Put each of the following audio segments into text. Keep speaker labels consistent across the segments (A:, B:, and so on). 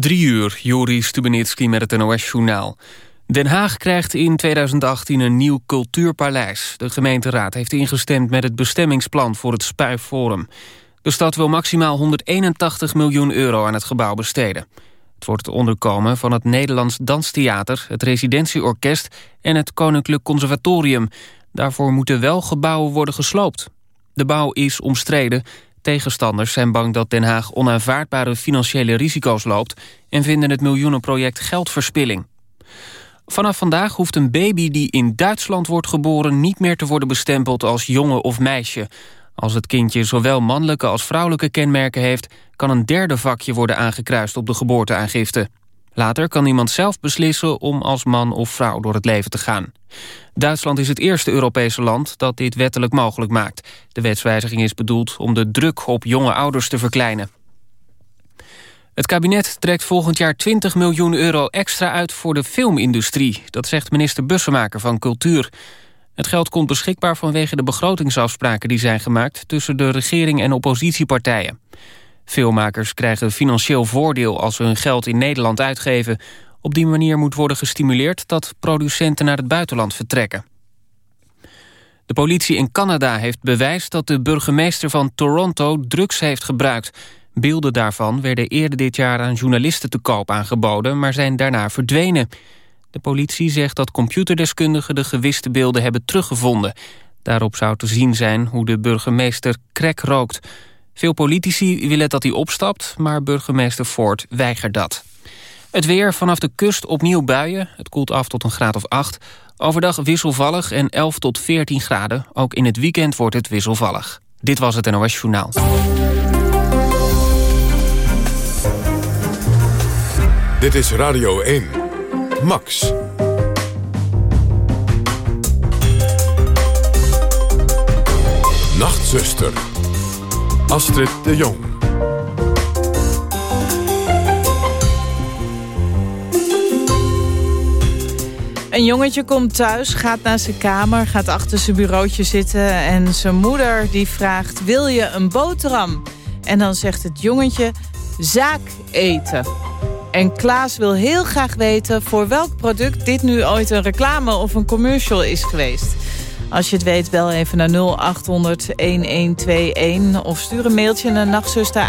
A: Drie uur, Joris Stubenitski met het NOS-journaal. Den Haag krijgt in 2018 een nieuw cultuurpaleis. De gemeenteraad heeft ingestemd met het bestemmingsplan voor het Spuiforum. De stad wil maximaal 181 miljoen euro aan het gebouw besteden. Het wordt onderkomen van het Nederlands Danstheater... het Residentieorkest en het Koninklijk Conservatorium. Daarvoor moeten wel gebouwen worden gesloopt. De bouw is omstreden Tegenstanders zijn bang dat Den Haag onaanvaardbare financiële risico's loopt... en vinden het miljoenenproject geldverspilling. Vanaf vandaag hoeft een baby die in Duitsland wordt geboren... niet meer te worden bestempeld als jongen of meisje. Als het kindje zowel mannelijke als vrouwelijke kenmerken heeft... kan een derde vakje worden aangekruist op de geboorteaangifte. Later kan iemand zelf beslissen om als man of vrouw door het leven te gaan. Duitsland is het eerste Europese land dat dit wettelijk mogelijk maakt. De wetswijziging is bedoeld om de druk op jonge ouders te verkleinen. Het kabinet trekt volgend jaar 20 miljoen euro extra uit voor de filmindustrie. Dat zegt minister Bussemaker van Cultuur. Het geld komt beschikbaar vanwege de begrotingsafspraken die zijn gemaakt... tussen de regering en oppositiepartijen. Filmmakers krijgen financieel voordeel als ze hun geld in Nederland uitgeven. Op die manier moet worden gestimuleerd dat producenten naar het buitenland vertrekken. De politie in Canada heeft bewijs dat de burgemeester van Toronto drugs heeft gebruikt. Beelden daarvan werden eerder dit jaar aan journalisten te koop aangeboden, maar zijn daarna verdwenen. De politie zegt dat computerdeskundigen de gewiste beelden hebben teruggevonden. Daarop zou te zien zijn hoe de burgemeester crack rookt. Veel politici willen dat hij opstapt, maar burgemeester Ford weigert dat. Het weer vanaf de kust opnieuw buien. Het koelt af tot een graad of 8. Overdag wisselvallig en 11 tot 14 graden. Ook in het weekend wordt het wisselvallig. Dit was het NOS Journaal.
B: Dit is Radio 1. Max. Nachtzuster. Astrid de Jong.
C: Een jongetje komt thuis, gaat naar zijn kamer, gaat achter zijn bureautje zitten... en zijn moeder die vraagt, wil je een boterham? En dan zegt het jongetje, zaak eten. En Klaas wil heel graag weten voor welk product dit nu ooit een reclame of een commercial is geweest. Als je het weet, bel even naar 0800-1121 of stuur een mailtje naar nachtzuster,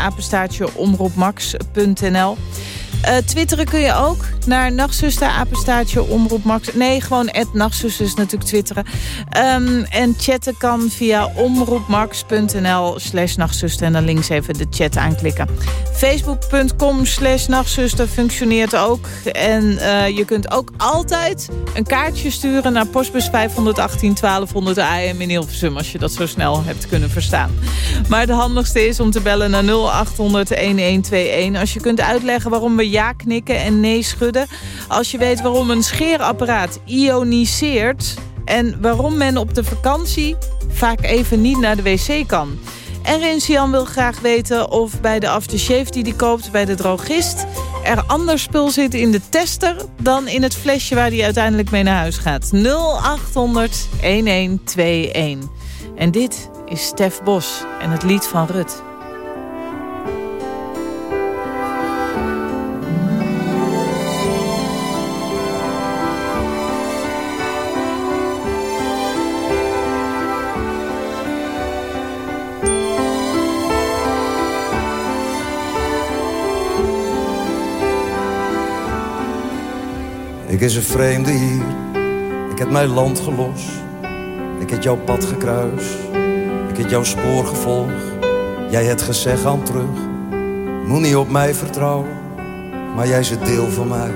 C: omroepmax.nl. Uh, twitteren kun je ook naar nachtzuster, apenstaartje, omroep Max. Nee, gewoon het nachtzuster is natuurlijk twitteren. Um, en chatten kan via omroepmax.nl slash nachtzuster. En dan links even de chat aanklikken. Facebook.com slash nachtzuster functioneert ook. En uh, je kunt ook altijd een kaartje sturen naar postbus 518 1200 AM in Hilversum. Als je dat zo snel hebt kunnen verstaan. Maar het handigste is om te bellen naar 0800 1121. Als je kunt uitleggen waarom we ja knikken en nee schudden. Als je weet waarom een scheerapparaat ioniseert... en waarom men op de vakantie vaak even niet naar de wc kan. En Rens-Jan wil graag weten of bij de aftershave die hij koopt bij de drogist... er anders spul zit in de tester dan in het flesje waar hij uiteindelijk mee naar huis gaat. 0800 1121. En dit is Stef Bos en het lied van Rut.
D: Ik is een vreemde hier, ik heb mijn land gelost. Ik heb jouw pad gekruis, ik heb jouw spoor gevolgd. Jij hebt gezegd aan terug, moet niet op mij vertrouwen. Maar jij is het deel van mij,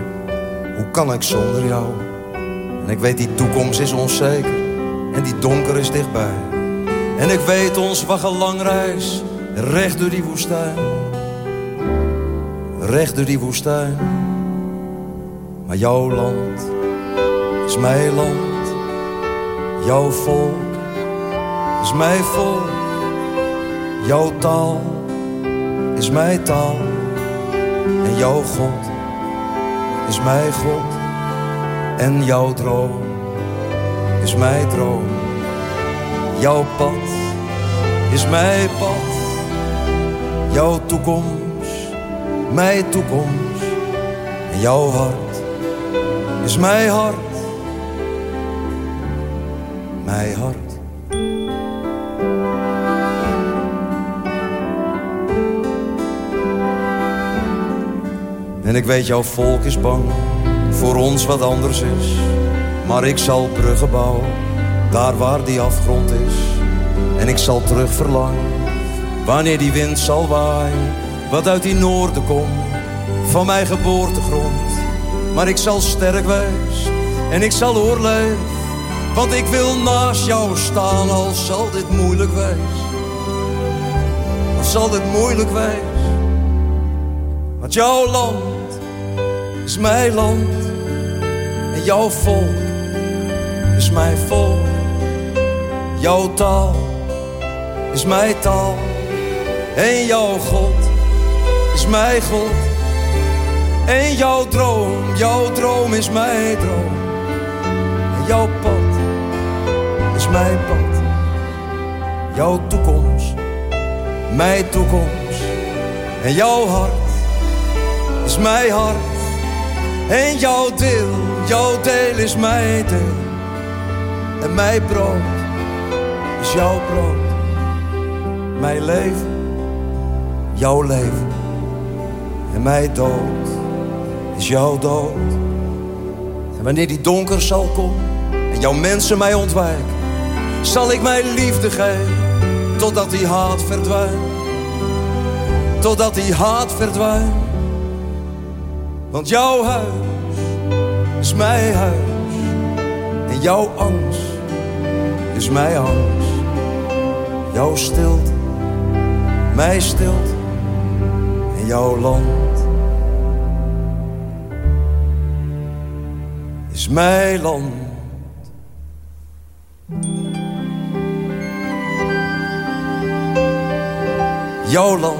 D: hoe kan ik zonder jou? En ik weet die toekomst is onzeker en die donker is dichtbij. En ik weet ons wacht een reis, recht door die woestijn. Recht door die woestijn. Maar jouw land is mijn land. Jouw volk is mijn volk. Jouw taal is mijn taal. En jouw God is mijn God. En jouw droom is mijn droom. Jouw pad is mijn pad. Jouw toekomst, mijn toekomst En jouw hart is mijn hart. Mijn hart. En ik weet jouw volk is bang voor ons wat anders is. Maar ik zal bruggen bouwen, daar waar die afgrond is. En ik zal terug verlangen, wanneer die wind zal waaien. Wat uit die noorden komt, van mijn geboortegrond. Maar ik zal sterk wees en ik zal oorleven. Want ik wil naast jou staan, al zal dit moeilijk wees. Al zal dit moeilijk wees. Want jouw land is mijn land. En jouw volk is mijn volk. Jouw taal is mijn taal. En jouw God is mijn God. En jouw droom, jouw droom is mijn droom. En jouw pad is mijn pad. Jouw toekomst, mijn toekomst. En jouw hart is mijn hart. En jouw deel, jouw deel is mijn deel. En mijn brood is jouw brood. Mijn leven, jouw leven. En mijn dood is jouw dood. En wanneer die donker zal komen en jouw mensen mij ontwijken, zal ik mijn liefde geven totdat die haat verdwijnt. Totdat die haat verdwijnt. Want jouw huis is mijn huis. En jouw angst is mijn angst. Jouw stilte, mijn stilte. En jouw land is mijn land. Jouw land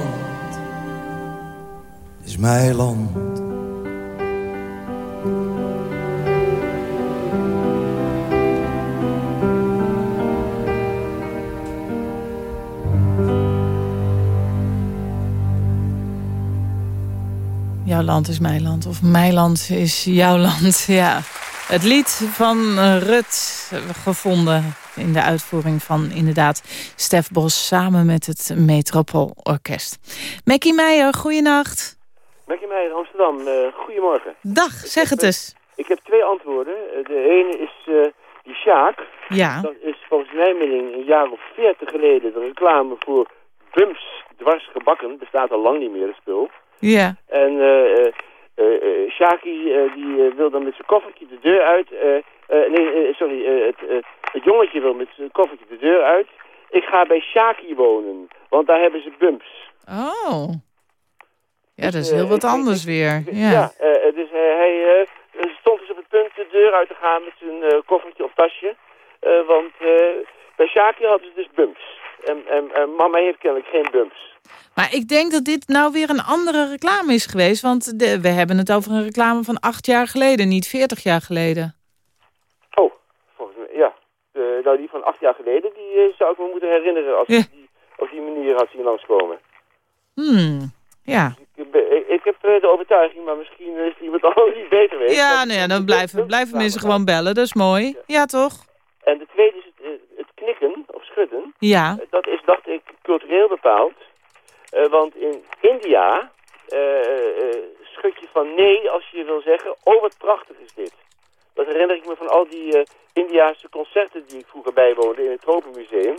D: is mijn land.
C: Jouw land is mijn land. Of mijn land is jouw land. Ja. Het lied van eh, Rut gevonden in de uitvoering van inderdaad Stef Bos samen met het Metropool Orkest. Mekkie Meijer, goeienacht.
E: Mekkie Meijer, Amsterdam. Uh, goedemorgen.
C: Dag, zeg het eens.
E: Ik heb twee antwoorden. De ene is uh, die Sjaak.
C: Ja.
E: Dat is volgens mijn mening een jaar of veertig geleden de reclame voor Bums dwars gebakken. Bestaat al lang niet meer, het spul.
C: Ja.
E: En uh, uh, Shaki die wil dan met zijn koffertje de deur uit. nee, sorry, het, het jongetje wil met zijn koffertje de deur uit. Ik ga bij Shaki wonen, want daar hebben ze bumps.
C: Oh. Ja, dat is heel wat anders weer. Ja,
E: ja dus hij stond dus op het punt de deur uit te gaan met zijn koffertje of tasje. want bij Shaki hadden ze dus bumps. En, en, en mama heeft kennelijk geen bumps.
C: Maar ik denk dat dit nou weer een andere reclame is geweest. Want de, we hebben het over een reclame van acht jaar geleden, niet veertig jaar geleden.
E: Oh, volgens mij, ja. De, nou, die van acht jaar geleden, die uh, zou ik me moeten herinneren als
C: Ja.
E: ik die op die manier had zien langskomen.
C: Hmm, ja.
E: Ik, ik, heb eh, de overtuiging, maar misschien is iemand anders die beter weet.
C: Ja, nou ja, dan blijven, blijven mensen gewoon bellen. Dat is mooi. Ja, toch?
E: En de tweede is het, eh, het knikken schudden.
C: Ja.
E: Eh, Dat is, dacht ik, cultureel bepaald. Eh, want in India eh, schud je van nee als je wil zeggen, oh wat prachtig is dit. Dat herinner ik me van al die Indiaanse concerten die ik vroeger bijwoonde in het Tropenmuseum.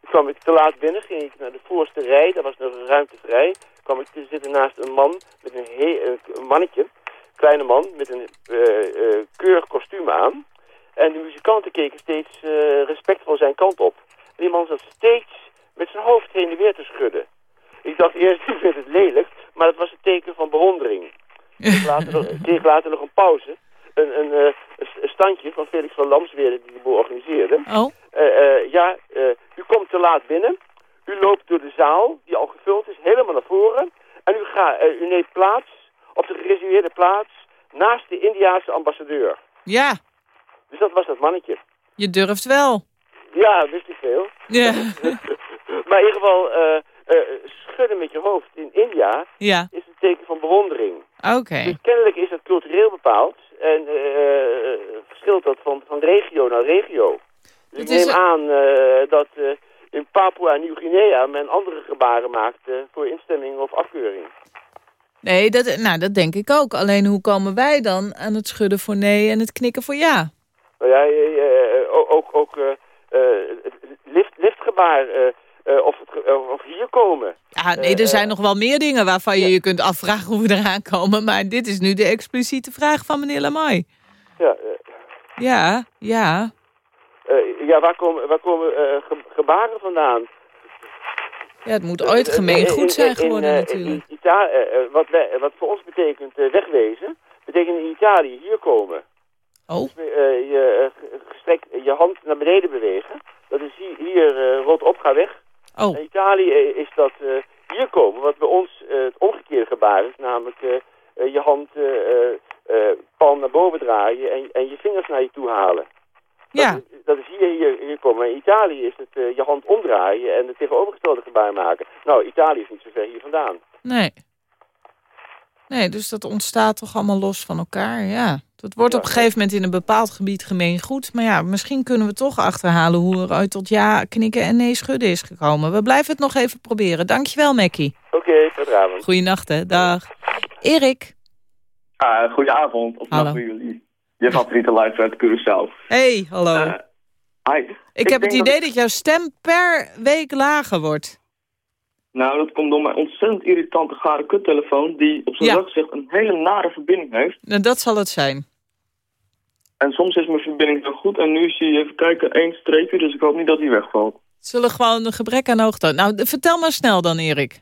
E: Dan kwam ik te laat binnen, ging ik naar de voorste rij, daar was nog een ruimte vrij. kwam ik te zitten naast een man met een, he- een mannetje, kleine man met een keurig kostuum aan. En de muzikanten keken steeds respectvol zijn kant op. Man zat steeds met zijn hoofd heen en weer te schudden. Ik dacht eerst, ik vind het lelijk, maar het was een teken van bewondering. Ik kreeg later, nog- kreeg later nog een pauze. Een, een, eh, een een standje van Felix van Lamsweerde die de boel organiseerde.
C: Oh,
E: Eh, eh, ja, u komt te laat binnen. U loopt door de zaal, die al gevuld is, helemaal naar voren. En u, gaat, u neemt plaats op de gereserveerde plaats naast de Indiaanse ambassadeur.
C: ja.
E: Dus dat was dat mannetje.
C: Je durft wel.
E: Ja, veel.
C: Ja.
E: Maar in ieder geval, eh, eh, schudden met je hoofd in India
C: Ja,
E: is een teken van bewondering.
C: oké.
E: Dus kennelijk is dat cultureel bepaald. En eh, verschilt dat van, van regio naar regio. Dus
C: Het
E: ik neem aan dat in Papua Nieuw-Guinea men andere gebaren maakt voor instemming of afkeuring.
C: Nee, dat, nou, dat denk ik ook. Alleen hoe komen wij dan aan het schudden voor nee en het knikken voor ja?
E: Nou ja, ook, ook, eh, eh, of, het, eh, of hier komen.
C: Ja, nee, er zijn nog wel meer dingen waarvan je je kunt afvragen hoe we eraan komen. Maar dit is nu de expliciete vraag van meneer Lamay.
E: Ja,
C: Ja, ja.
E: ja waar komen, waar komen ge- gebaren vandaan?
C: Ja, het moet ooit gemeen goed zijn geworden
E: in,
C: natuurlijk.
E: In wat, wij- wat voor ons betekent wegwezen, betekent in Italië hier komen.
C: Oh,
E: Dus, je, gestrekt, je hand naar beneden bewegen. Dat is hier, hier eh, op, ga weg.
C: oh,
E: In Italië eh, is dat eh, hier komen, wat bij ons het omgekeerde gebaar is. Namelijk je hand palm naar boven draaien en, en je vingers naar je toe halen.
C: ja.
E: Dat, is- dat is hier, hier, hier komen. Maar in Italië is het je hand omdraaien en het tegenovergestelde gebaar maken. Nou, Italië is niet zo ver hier vandaan.
C: Nee. Nee, dus dat ontstaat toch allemaal los van elkaar, ja. Dat wordt
E: Ja.
C: op een gegeven moment in een bepaald gebied gemeen goed. Maar ja, misschien kunnen we toch achterhalen hoe er uit tot ja knikken en nee schudden is gekomen. We blijven het nog even proberen. Dankjewel, Mackie.
E: Oké, goedenavond.
C: Goeienacht, hè. Dag. Erik.
F: Ah, goedenavond, of
C: Hallo.
F: nacht voor jullie. Je favoriete luisteraar uit Curaçao.
C: Hey, hallo.
F: Eh, hi.
C: ik, heb het idee
F: dat-
C: dat jouw stem per week lager wordt.
F: Nou, dat komt door mijn ontzettend irritante gare kuttelefoon... die op zijn
C: Ja.
F: rug zegt een hele nare verbinding heeft.
C: Nou, dat zal het zijn.
F: En soms is mijn verbinding heel goed en nu zie je even kijken één streepje... dus ik hoop niet dat hij wegvalt.
C: Zullen gewoon een gebrek aan hoogte. Nou, vertel maar snel dan, Erik.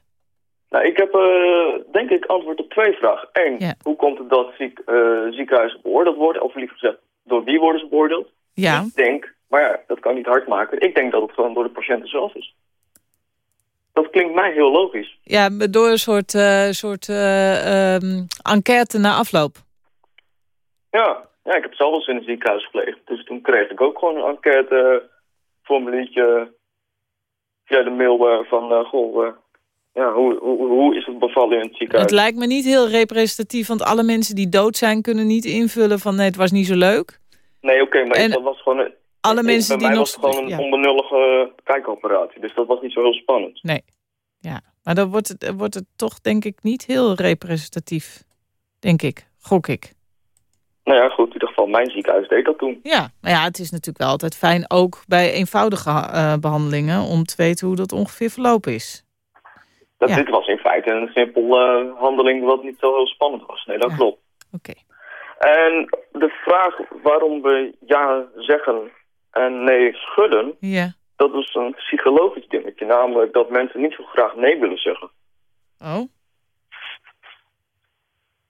F: Nou, ik heb eh, denk ik antwoord op twee vragen. Eén,
C: Ja.
F: hoe komt het dat ziek, eh, ziekenhuizen beoordeeld worden? Of liever gezegd, door wie worden ze beoordeeld?
C: Ja.
F: Ik denk, maar ja, dat kan niet hard maken. Ik denk dat het gewoon door de patiënten zelf is. Dat klinkt mij heel logisch.
C: Ja, door een soort, eh, soort eh, ehm, enquête na afloop.
F: Ja, ja, ik heb zelf eens in een ziekenhuis gepleegd. Dus toen kreeg ik ook gewoon een enquête formuliertje via de mail eh, van, eh, goh, eh, ja, hoe, hoe, hoe is het bevallen in het ziekenhuis?
C: Het lijkt me niet heel representatief, want alle mensen die dood zijn... kunnen niet invullen van nee, het was niet zo leuk.
F: Nee, oké, maar
C: En
F: dat was gewoon een...
C: Alle
F: ik-
C: mensen
F: bij
C: die
F: mij
C: nog...
F: was het gewoon een
C: ja.
F: onbenullige kijkoperatie. Dus dat was niet zo heel spannend.
C: Nee, ja. Maar dan wordt het, wordt het toch denk ik niet heel representatief. Denk ik, gok ik.
F: Nou ja, goed, in ieder geval mijn ziekenhuis deed dat toen.
C: Ja, maar ja, het is natuurlijk wel altijd fijn, ook bij eenvoudige eh, behandelingen... om te weten hoe dat ongeveer verlopen is.
F: Dat,
C: Ja.
F: Dit was in feite een simpel eh, handeling wat niet zo heel spannend was. Nee, dat
C: Ja.
F: klopt.
C: Oké.
F: En de vraag waarom we ja zeggen en nee schudden...
C: Ja.
F: dat is een psychologisch dingetje. Namelijk dat mensen niet zo graag nee willen zeggen.
C: Oh,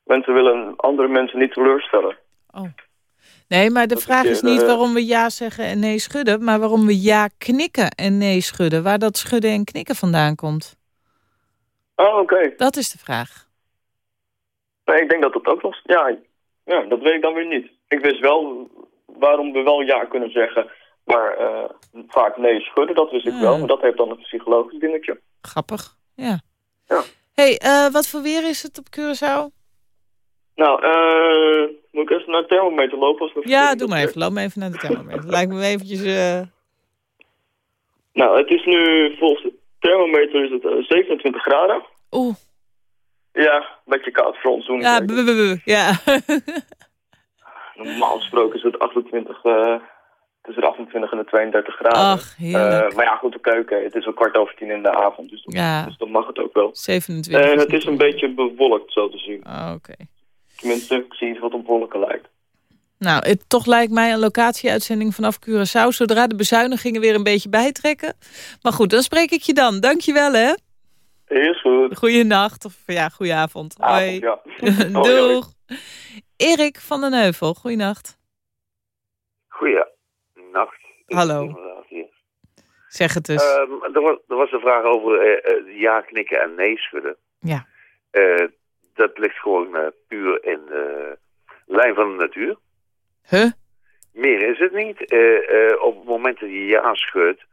F: Mensen willen andere mensen niet teleurstellen.
C: oh. Nee, maar de
F: Dat
C: vraag
F: is,
C: is
F: eh,
C: niet waarom we ja zeggen en nee schudden... maar waarom we ja knikken en nee schudden. Waar dat schudden en knikken vandaan komt.
F: Oh, oké.
C: Dat is de vraag.
F: Nee, ik denk dat dat ook was. Ja, ja, dat weet ik dan weer niet. Ik wist wel waarom we wel ja kunnen zeggen, maar eh, vaak nee schudden, dat wist ik wel. Maar dat heeft dan een psychologisch dingetje.
C: Grappig, ja.
F: Ja.
C: hey, eh, wat voor weer is het op Curaçao?
F: Nou, eh, moet ik even naar de thermometer lopen? Als
C: Ja, doe maar even. Loop maar even naar de thermometer. Lijkt me eventjes...
F: Nou, het is nu volgens de thermometer is het eh, 27 graden.
C: Oeh,
F: Ja, een beetje koud voor ons doen.
C: ja, ja.
F: Normaal gesproken is het 28, eh, tussen de 28 en de 32 graden.
C: Ach, heerlijk.
F: Eh, maar ja, goed, oké, oké. Het is al kwart over tien in de avond, dus, dan-
C: Ja.
F: dus dan mag het ook wel.
C: 27.
F: En het is een beetje bewolkt, zo te zien.
C: Oh, Oké.
F: Tenminste, ik zie iets wat op wolken lijkt.
C: Nou, het toch lijkt mij een locatieuitzending vanaf Curaçao... zodra de bezuinigingen weer een beetje bijtrekken. Maar goed, dan spreek ik je dan. Dank je wel, hè.
F: Is goed.
C: Goeienacht, of ja, goeieavond. Hoi.
F: Avond, ja. Hoi, hoi.
C: Doeg. Erik van den Heuvel, goeienacht.
G: Goeienacht.
C: Hallo. Zeg het dus.
G: Ehm, er, was, er was een vraag over eh, eh, ja knikken en nee schudden.
C: Ja.
G: Eh, dat ligt gewoon puur in de lijn van de natuur.
C: huh?
G: Meer is het niet. Op het moment dat je ja schudt,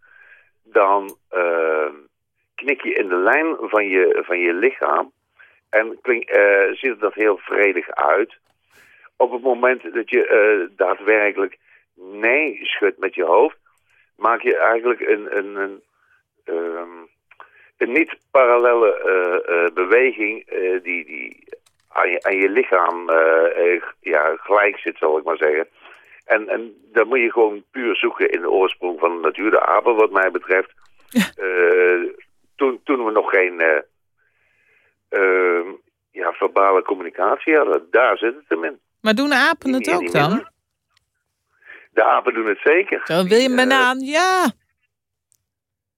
G: dan eh, knik je in de lijn van je, van je lichaam. En klink, ziet er dat heel vredig uit. Op het moment dat je eh, daadwerkelijk nee schudt met je hoofd, maak je eigenlijk een, een, een, ehm, een niet parallele eh, eh, beweging die, die aan, je, aan je lichaam ja, gelijk zit, zal ik maar zeggen. En, en dan moet je gewoon puur zoeken in de oorsprong van de natuur, de apen wat mij betreft. Eh, toen, toen we nog geen eh, ehm, ja, verbale communicatie hadden, daar zit het hem in.
C: Maar doen apen het ook
G: die
C: dan?
G: De apen doen het zeker.
C: Zo, wil je
G: Die,
C: me
G: eh,
C: banaan? Ja.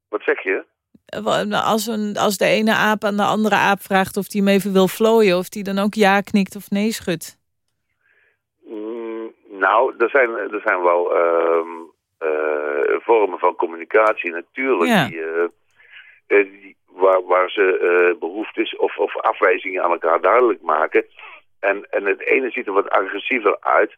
G: Wat zeg je?
C: Als, een, als de ene aap aan de andere aap vraagt of hij hem even wil vlooien... of die dan ook ja knikt of nee schudt.
G: Mm, nou, er zijn, er zijn wel ehm, eh, vormen van communicatie natuurlijk
C: Ja.
G: die, eh, eh, die- waar, waar ze eh, behoeftes of, of afwijzingen aan elkaar duidelijk maken. En, en het ene ziet er wat agressiever uit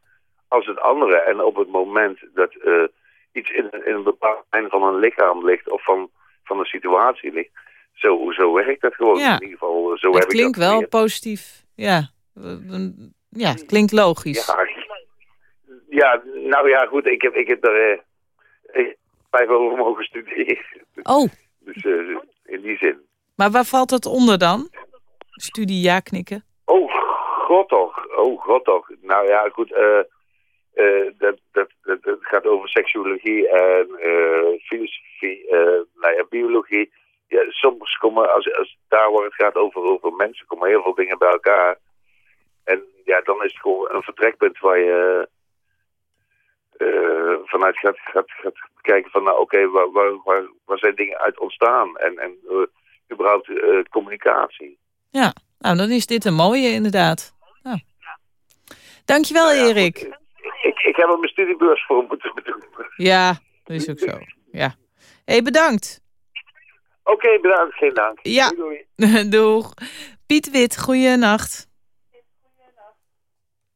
G: als het andere. En op het moment dat eh, iets in, in een bepaald lijn van een lichaam ligt of van, van een situatie ligt, zo, zo werkt dat gewoon.
C: Ja.
G: In ieder geval, zo
C: het
G: heb ik
C: klinkt
G: dat
C: wel positief. Ja. ja, het klinkt logisch.
G: Ja, ja, nou ja, goed, ik heb, ik heb er eh, ik- vijf over mogen studeren.
C: Oh,
G: Dus eh, in die zin.
C: maar waar valt dat onder dan? Studie ja knikken.
G: Oh, god toch. Oh, god toch. Nou ja, goed. eh, dat, dat, gaat over seksuologie en eh, filosofie, nou ja, biologie. Ja, soms komen, als, als daar waar het gaat over, over mensen, komen heel veel dingen bij elkaar. En ja, dan is het gewoon een vertrekpunt waar je vanuit gaat, gaat, gaat kijken van, nou oké, waar, waar, waar, zijn dingen uit ontstaan? En, en überhaupt communicatie.
C: Ja, nou dan is dit een mooie inderdaad. Ja. Dankjewel
G: Nou ja,
C: Erik.
G: goed, Ik, ik heb er mijn studiebeurs voor moeten doen.
C: Ja, dat is ook zo. Ja. hey, bedankt.
G: Oké, bedankt. Geen dank.
C: Ja.
G: Doei, doei.
C: Doeg. Piet Wit, goeienacht.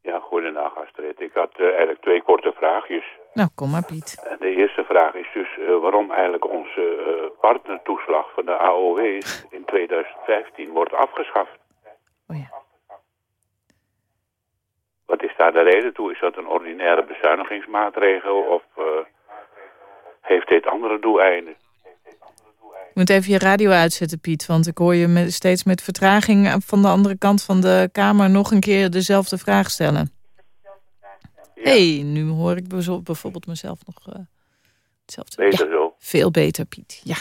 H: Ja, goedendag Astrid. Ik had eh, eigenlijk twee korte vraagjes.
C: Nou, kom maar Piet.
H: De eerste vraag is dus eh, waarom eigenlijk onze eh, partnertoeslag van de AOW in 2015 wordt afgeschaft.
C: Oh ja.
H: Wat is daar de reden toe? Is dat een ordinaire bezuinigingsmaatregel of eh, heeft dit andere doeleinden?
C: Je moet even je radio uitzetten, Piet. Want ik hoor je met, steeds met vertraging van de andere kant van de kamer... nog een keer dezelfde vraag stellen. hey, nu hoor ik bijvoorbeeld mezelf nog eh, hetzelfde. Ja,
H: zo.
C: veel beter, Piet. Ja,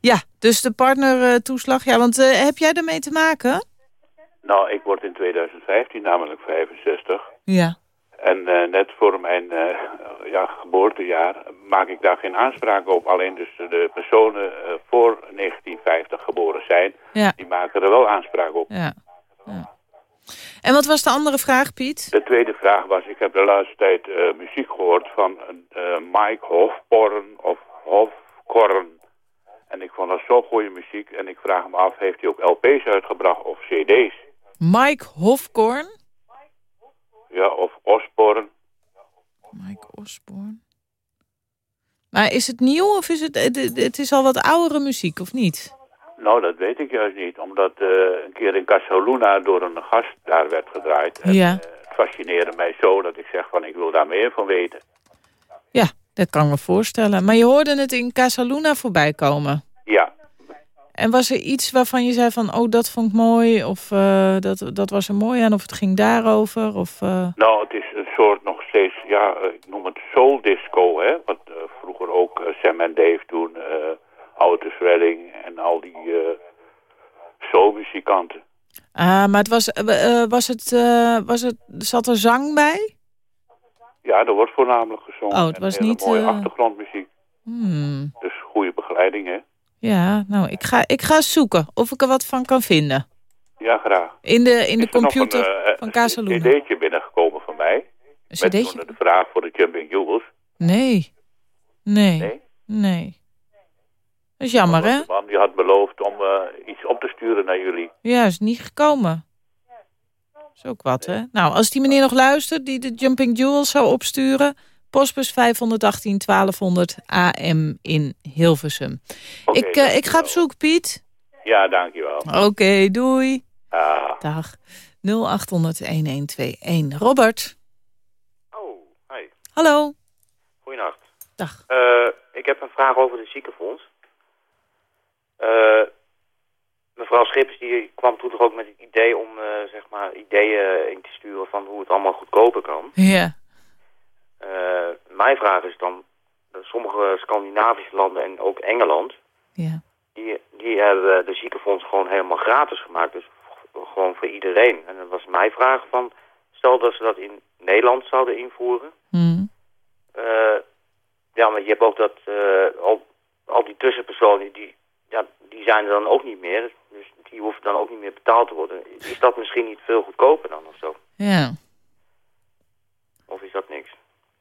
C: ja dus de partnertoeslag. Ja, want eh, heb jij daarmee te maken?
H: Nou, ik word in 2015 namelijk 65.
C: Ja.
H: En eh, net voor mijn eh, ja, geboortejaar maak ik daar geen aanspraak op. Alleen dus de personen eh, voor 1950 geboren zijn,
C: Ja.
H: die maken er wel aanspraak op.
C: Ja. ja. En wat was de andere vraag, Piet?
H: De tweede vraag was, ik heb de laatste tijd muziek gehoord van Mike Hofporn of Hofkorn. En ik vond dat zo goede muziek. En ik vraag me af, heeft hij ook LP's uitgebracht of CD's?
C: Mike Hofkorn.
H: Ja, of Osborn.
C: Mike Osborne. Maar is het nieuw of is het... Het, het is al wat oudere muziek, of niet?
H: Nou, dat weet ik juist niet. Omdat eh, een keer in Casaluna door een gast daar werd gedraaid. En,
C: Ja.
H: eh, het fascineerde mij zo dat ik zeg van ik wil daar meer van weten.
C: Ja, dat kan ik me voorstellen. Maar je hoorde het in Casaluna voorbij komen.
H: Ja,
C: En was er iets waarvan je zei van... oh, dat vond ik mooi, of eh, dat, dat was er mooi aan... of het ging daarover, of... eh,
H: nou het is een soort nog steeds, ja, eh, ik noem het soul disco, hè. Wat vroeger ook Sam en Dave doen, Otis Redding en al die soulmuzikanten.
C: Ah, maar het was, was het, was het, zat er zang bij?
H: Ja, er wordt voornamelijk gezongen.
C: Oh, het was niet,
H: mooie achtergrondmuziek.
C: Hmm.
H: Dus goede begeleiding, hè.
C: Ja, nou, ik ga, ik ga zoeken of ik er wat van kan vinden.
H: Ja, graag.
C: In de, in de
H: er
C: computer
H: een, eh,
C: van
H: een
C: Casaluna.
H: cd'tje binnengekomen van mij.
C: Een
H: Met de vraag voor de Jumping Jewels.
C: Nee. Nee.
H: Nee?
C: Nee. Dat is jammer, hè?
H: Man die had beloofd om eh, iets op te sturen naar jullie.
C: Ja, is niet gekomen. Is ook wat, hè? Nou, als die meneer nog luistert, die de Jumping Jewels zou opsturen... postbus 518 1200 AM in Hilversum. Ik, eh, ik ga op zoek, Piet.
H: Ja, dankjewel.
C: Oké, doei.
H: Ah.
C: Dag. 0800-1121. Robert.
I: Oh, hi.
C: Hallo.
I: Goeienacht.
C: Dag.
I: Uh, ik heb een vraag over de ziekenfonds. Uh, mevrouw Schippers die kwam toen toch ook met het idee om uh, zeg maar ideeën in te sturen van hoe het allemaal goedkoper kan.
C: Ja.
I: Mijn vraag is dan, sommige Scandinavische landen en ook Engeland,
C: ja.
I: die, die hebben de ziekenfonds gewoon helemaal gratis gemaakt. Dus gewoon voor iedereen. En dat was mijn vraag van, stel dat ze dat in Nederland zouden invoeren.
C: Mm.
I: ja, maar je hebt ook dat, al, al die tussenpersonen, die, ja, die zijn er dan ook niet meer. Dus die hoeven dan ook niet meer betaald te worden. Is dat misschien niet veel goedkoper dan of zo?
C: Ja.
I: Of is dat niks?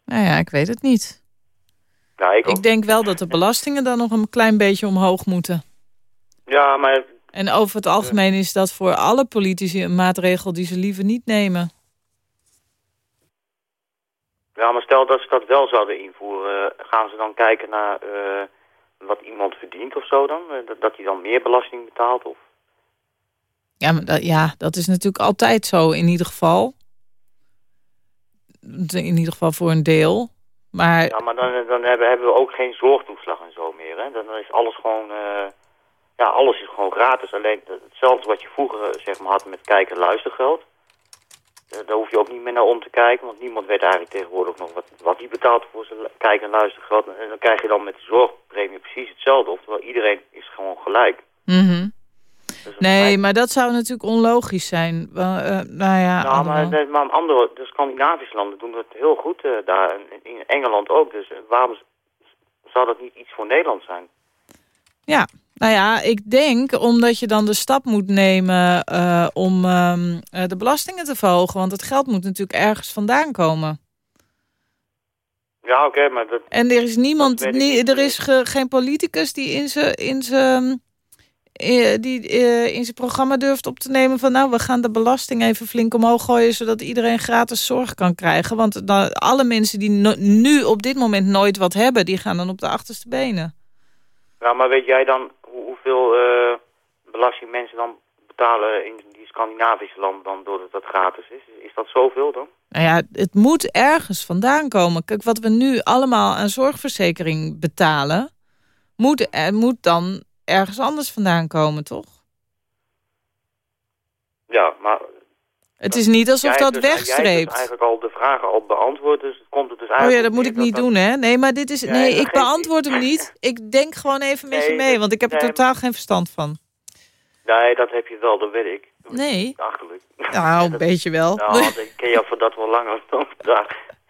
C: Nou ja, ik weet het niet.
I: Nou, ik,
C: ik denk wel dat de belastingen dan nog een klein beetje omhoog moeten.
I: Ja, maar...
C: En over het algemeen is dat voor alle politici een maatregel die ze liever niet nemen.
I: Ja, maar stel dat ze dat wel zouden invoeren, gaan ze dan kijken naar uh, wat iemand verdient of zo dan? Dat hij dan meer belasting betaalt? Of?
C: Ja, maar dat, ja, dat is natuurlijk altijd zo in ieder geval. In ieder geval voor een deel. Maar...
I: Ja, maar dan, dan hebben, hebben we ook geen zorgtoeslag en zo meer. Hè? Dan is alles gewoon... Uh, ja, alles is gewoon gratis. Alleen hetzelfde wat je vroeger zeg maar, had met kijken en luistergeld. Uh, daar hoef je ook niet meer naar om te kijken. Want niemand weet eigenlijk tegenwoordig nog wat, wat die betaalt voor zijn kijken en luistergeld. En dan krijg je dan met de zorgpremie precies hetzelfde. Oftewel iedereen is gewoon gelijk.
C: Mm nee, maar dat zou natuurlijk onlogisch zijn. Uh, nou ja,
I: nou, maar, de, maar andere, de Scandinavische landen doen het heel goed uh, daar. In Engeland ook. Dus waarom zou dat niet iets voor Nederland zijn?
C: Ja, nou ja, ik denk omdat je dan de stap moet nemen om um, de belastingen te verhogen. Want het geld moet natuurlijk ergens vandaan komen.
I: Ja, oké, okay, maar dat...
C: En er is niemand, er is ge, geen politicus die in zijn... In zijn die in zijn programma durft op te nemen van... nou, we gaan de belasting even flink omhoog gooien... zodat iedereen gratis zorg kan krijgen. Want nou, alle mensen die nu op dit moment nooit wat hebben... die gaan dan op de achterste benen.
I: Nou, maar weet jij dan hoeveel uh, belasting mensen dan betalen... in die Scandinavische landen dan doordat dat gratis is? Is dat zoveel dan?
C: Nou ja, het moet ergens vandaan komen. Kijk, wat we nu allemaal aan zorgverzekering betalen... moet, er, moet dan ergens anders vandaan komen, toch?
I: Ja, maar...
C: Het is niet alsof dat dus, wegstreept. Jij hebt
I: dus eigenlijk al de vragen al beantwoord, dus komt het dus eigenlijk...
C: Oh ja, dat moet ik niet doen, hè? Nee, maar dit is... nee, ik beantwoord hem niet. Ik denk gewoon even met je mee, want ik heb er totaal geen verstand van.
I: Nee, dat heb je wel, dat weet ik.
C: nee.
I: Achterlijk.
C: Nou, een beetje wel.
I: Nou, ik ken jou voor dat wel langer dan vandaag.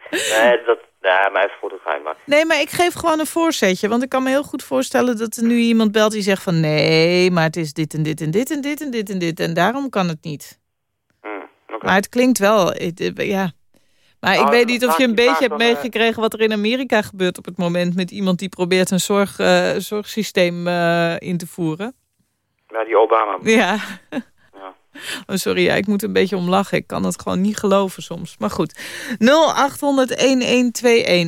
I: Nee, dat, Nee, maar even voor de geheim. Maar...
C: Nee, maar ik geef gewoon een voorzetje. Want ik kan me heel goed voorstellen dat er nu iemand belt die zegt van... nee, maar het is dit en dit en dit en dit en dit en dit. En daarom kan het niet.
I: Hmm,
C: Maar het klinkt wel, ja... Maar ik nou, weet niet of je een beetje hebt eh, meegekregen wat er in Amerika gebeurt op het moment... met iemand die probeert een zorg, uh, zorgsysteem uh, in te voeren.
I: Ja, die Obama.
C: Ja. Oh, sorry, ja, ik moet een beetje om lachen. Ik kan het gewoon niet geloven soms. Maar goed, 0800-1121.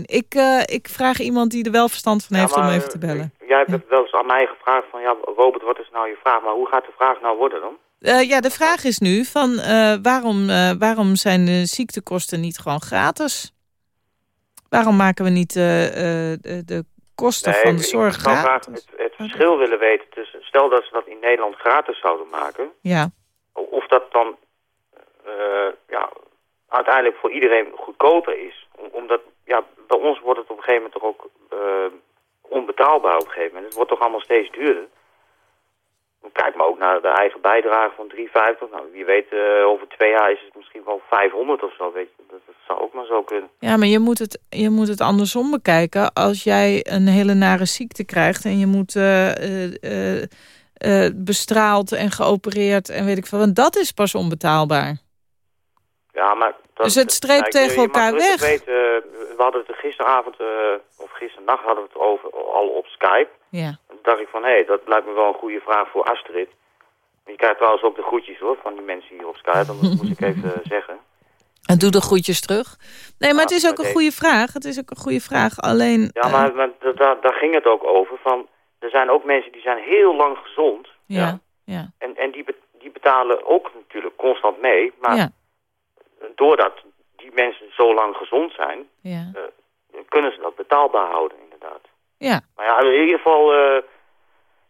C: Ik, uh, ik vraag iemand die er wel verstand van heeft om even te bellen.
I: Jij hebt ja. wel eens aan mij gevraagd van... ja, Robert, wat is nou je vraag? Maar hoe gaat de vraag nou worden dan?
C: Uh, ja, de vraag is nu van uh, waarom, waarom zijn de ziektekosten niet gewoon gratis? Waarom maken we niet de, de kosten van de zorg gratis?
I: Ik zou graag het, het verschil willen weten tussen... stel dat ze dat in Nederland gratis zouden maken...
C: Ja
I: of dat dan uh, ja, uiteindelijk voor iedereen goedkoper is. Omdat ja, bij ons wordt het op een gegeven moment toch ook uh, onbetaalbaar op een gegeven moment. Het wordt toch allemaal steeds duurder. Kijk maar ook naar de eigen bijdrage van 3,50. Nou, wie weet, uh, over twee jaar is het misschien wel 500 of zo. Weet je. Dat, zou ook maar zo kunnen.
C: Ja, maar je moet, het, je moet het andersom bekijken. Als jij een hele nare ziekte krijgt en je moet... bestraald en geopereerd en weet ik veel. Want dat is pas onbetaalbaar.
I: Ja, maar... Dat,
C: dus het streept tegen elkaar weg.
I: Weten, we hadden het gisteravond, uh, of gisternacht hadden we het over, al op Skype.
C: Ja.
I: toen dacht ik van, hé, hey, dat lijkt me wel een goede vraag voor Astrid. Je krijgt trouwens ook de groetjes hoor, van die mensen hier op Skype. Dat moet ik even zeggen.
C: En doe de groetjes terug. Nee, maar het is ook een goede vraag. Het is ook een goede vraag. Alleen...
I: Ja, maar, uh, maar daar, daar ging het ook over. Van, er zijn ook mensen die zijn heel lang gezond.
C: Ja, ja.
I: En, en die, die betalen ook natuurlijk constant mee. Maar
C: Ja,
I: doordat die mensen zo lang gezond zijn,
C: ja,
I: kunnen ze dat betaalbaar houden inderdaad.
C: ja.
I: Maar ja, in ieder geval, eh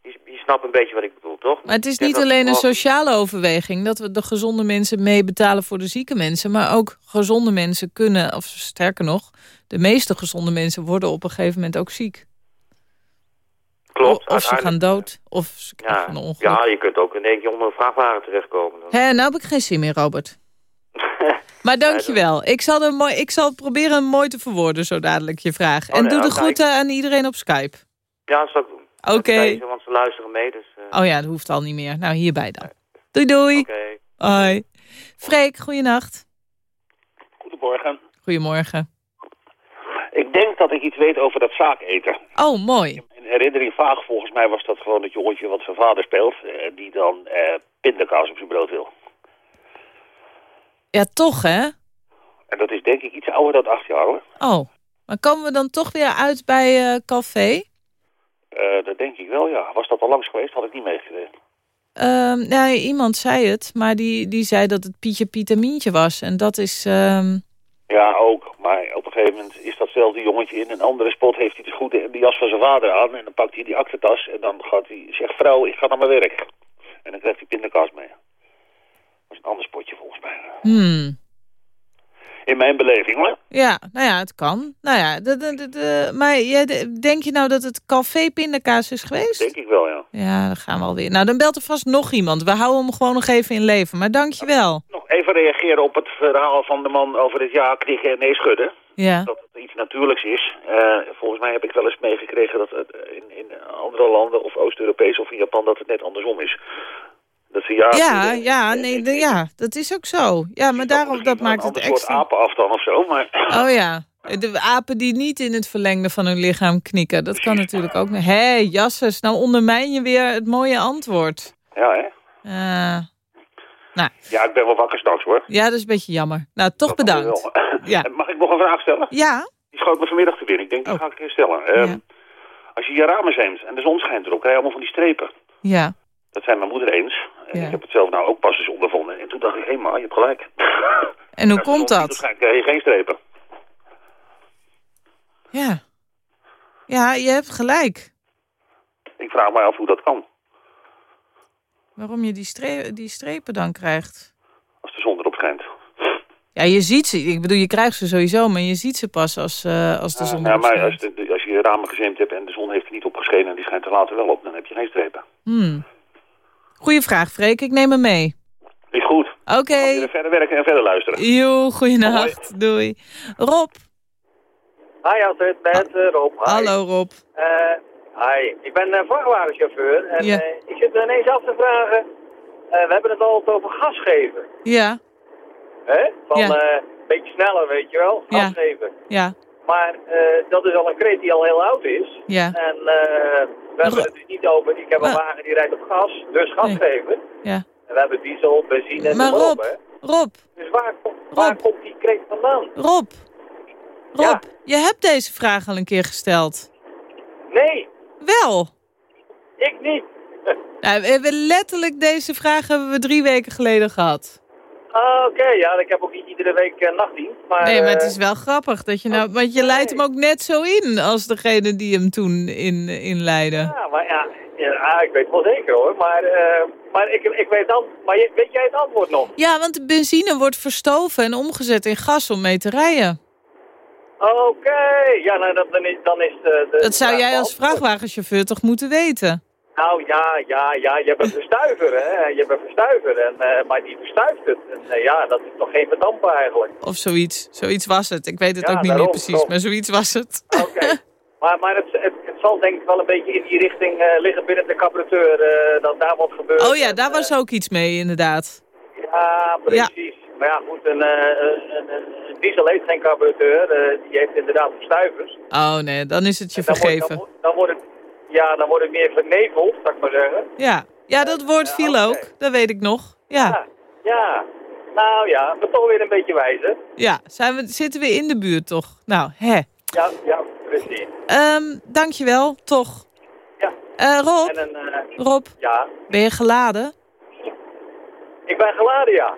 I: je, je snapt een beetje wat ik bedoel, toch?
C: Maar het is niet alleen een sociale overweging... dat we de gezonde mensen meebetalen voor de zieke mensen... maar ook gezonde mensen kunnen, of sterker nog... de meeste gezonde mensen worden op een gegeven moment ook ziek.
I: Klopt,
C: of ze gaan dood, of ze
I: Ja,
C: een ongeluk.
I: ja, je kunt ook in één keer onder een vrachtwagen terechtkomen. Dan.
C: Hé, nou heb ik geen zin meer, Robert. Maar dankjewel. Ik zal, er mooi, ik zal proberen mooi te verwoorden zo dadelijk je vraag.
I: Oh,
C: en
I: nee,
C: doe de
I: nou,
C: groeten aan iedereen op Skype.
I: Ja, dat zal ik doen.
C: Oké.
I: Want ze luisteren mee, dus... eh,
C: Oh ja, dat hoeft al niet meer. Nou, hierbij dan. Doei doei.
I: Oké.
C: Hoi. Freek, goeienacht.
G: Goedemorgen.
C: Goedemorgen.
G: Ik denk dat ik iets weet over dat zaaketen.
C: Oh, mooi.
G: In herinnering vaag, volgens mij was dat gewoon het jongetje wat zijn vader speelt... eh, die dan eh pindakaas op zijn brood wil.
C: Ja, toch hè?
G: En dat is denk ik iets ouder dan acht jaar hoor.
C: Oh, maar komen we dan toch weer uit bij eh café?
G: Dat denk ik wel, ja. Was dat al langs geweest? Had ik niet meegekregen.
C: Ehm nee, iemand zei het, maar die, die zei dat het Pietje Pietamientje was. En dat is... ehm,
G: Ja, ook. Maar op een gegeven moment is datzelfde jongetje in een andere spot... heeft hij de schoenen en de jas van zijn vader aan... en dan pakt hij die aktentas en dan gaat hij... zegt vrouw, ik ga naar mijn werk. En dan krijgt hij pindakaas mee. Dat is een ander spotje volgens mij.
C: hmm.
G: In mijn beleving hoor.
C: Ja, nou ja, het kan. Nou ja, de, de, de, maar jij, denk je nou dat het café pindakaas is geweest?
G: Denk ik wel, ja.
C: Ja, dan gaan we alweer. Nou, dan belt er vast nog iemand. We houden hem gewoon nog even in leven. Maar dank je wel.
G: Nog even reageren op het verhaal van de man over het ja knikken en nee schudden.
C: Ja.
G: Dat het iets natuurlijks is. Eh, volgens mij heb ik wel eens meegekregen dat het in, in andere landen of Oost-Europees of in Japan dat het net andersom is. Dat ja...
C: Ja, nee, de- ja, dat is ook zo. Ja, maar daarom, dat maakt
G: een
C: het extra.
G: apen af dan of zo, maar...
C: Oh ja, de apen die niet in het verlengde van hun lichaam knikken. Dat kan natuurlijk ook. Hé, hey, Jasses, nou ondermijn je weer het mooie antwoord.
G: Ja, hè?
C: Eh, nou,
G: Ja, ik ben wel wakker straks hoor.
C: ja, dat is een beetje jammer. Nou, toch bedankt. Ja.
G: Mag ik nog een vraag stellen?
C: Ja?
G: Die schoot me vanmiddag te binnen. Ik denk, die ga ik een keer stellen. Ehm, Als je je ramen zeemt en de zon schijnt erop, krijg je allemaal van die strepen.
C: Ja.
G: Dat zei mijn moeder eens. En
C: Ja.
G: ik heb het zelf nou ook pas eens ondervonden. En toen dacht ik, hé ma, je hebt gelijk.
C: En hoe komt dat?
G: schijnt, krijg je geen strepen.
C: Ja. Ja, je hebt gelijk.
G: Ik vraag me af hoe dat kan.
C: Waarom je die, stre die strepen dan krijgt.
G: Als de zon erop schijnt.
C: Ja, je ziet ze. Ik bedoel, je krijgt ze sowieso, maar je ziet ze pas als, eh, als de zon
G: ja,
C: erop
G: maar
C: schijnt.
G: als, de, de- als je je ramen gezemd hebt en de zon heeft er niet op geschenen... en die schijnt er later wel op, dan heb je geen strepen.
C: Hmm. Goeie vraag, Freek. Ik neem hem mee.
G: Is goed.
C: Oké.
G: Dan weer verder werken en verder luisteren.
C: Jo, goeienacht. Doei. Rob.
J: Hi Astrid, met eh, Rob. Hi.
C: Hallo Rob.
J: Eh, hi, ik ben eh, vrachtwagenchauffeur en
C: Ja.
J: eh, ik zit me ineens af te vragen, eh, we hebben het altijd over gas geven.
C: Ja,
J: Hè? Van
C: Ja.
J: eh, een beetje sneller, weet je wel, gas
C: Ja.
J: geven.
C: ja,
J: Maar eh, dat is al een kreet die al heel oud is.
C: ja.
J: En eh, we hebben het dus niet over, ik heb een wagen die rijdt op gas, dus gas
C: Nee.
J: geven.
C: ja.
J: En we hebben diesel, benzine, noem maar
C: Rob,
J: op.
C: Rob,
J: Dus waar, komt- waar komt die kreet vandaan?
C: Rob. Rob, je hebt deze vraag al een keer gesteld.
J: Nee,
C: Wel.
J: ik niet.
C: Nou, we hebben letterlijk deze vraag hebben we drie weken geleden gehad.
J: Ah, Oké, ja, ik heb ook niet iedere week eh, nachtdienst. Maar,
C: nee, maar het
J: eh,
C: is wel grappig dat je nou, want je leidt hem ook net zo in als degene die hem toen in, inleidde.
J: Ja, maar ja, ja, ik weet het wel zeker hoor. Maar, eh, maar ik, ik weet dan, maar weet jij het antwoord nog?
C: Ja, want de benzine wordt verstoven en omgezet in gas om mee te rijden.
J: Oké, ja, nou, dat, dan is, dan is de, de
C: Dat zou jij als vrachtwagenchauffeur toch moeten weten?
J: Nou ja, ja, ja, je hebt een verstuiver, hè. Je hebt een verstuiver, en, eh, maar die verstuift het. En eh, ja, dat is toch geen verdampen eigenlijk.
C: Of zoiets. Zoiets was het. Ik weet het
J: Ja,
C: ook niet
J: daarom,
C: meer precies,
J: daarom.
C: maar zoiets was het.
J: Maar, maar het, het, het zal denk ik wel een beetje in die richting eh, liggen binnen de carburateur, dat daar wat gebeurt.
C: Oh ja, daar was ook iets mee, inderdaad.
J: Ja, precies. Maar ja, goed, een, een, een, diesel heeft geen carburateur. die heeft inderdaad verstuivers.
C: Oh nee, dan is het je
J: Dan wordt, dan,
C: vergeven.
J: wordt- dan wordt het, ja, dan wordt het meer verneveld, zou ik maar zeggen.
C: Ja, ja dat woord viel ook. Dat weet ik nog. Ja,
J: Ja, nou ja, maar toch weer een beetje wijzer.
C: ja. Zijn we, zitten we in de buurt toch? Nou, hè.
J: Ja, ja, precies.
C: Ehm dankjewel, toch.
J: Ja.
C: Eh, Rob,
J: En een, eh,
C: Rob,
J: ja,
C: ben je geladen?
J: Ik ben geladen, ja.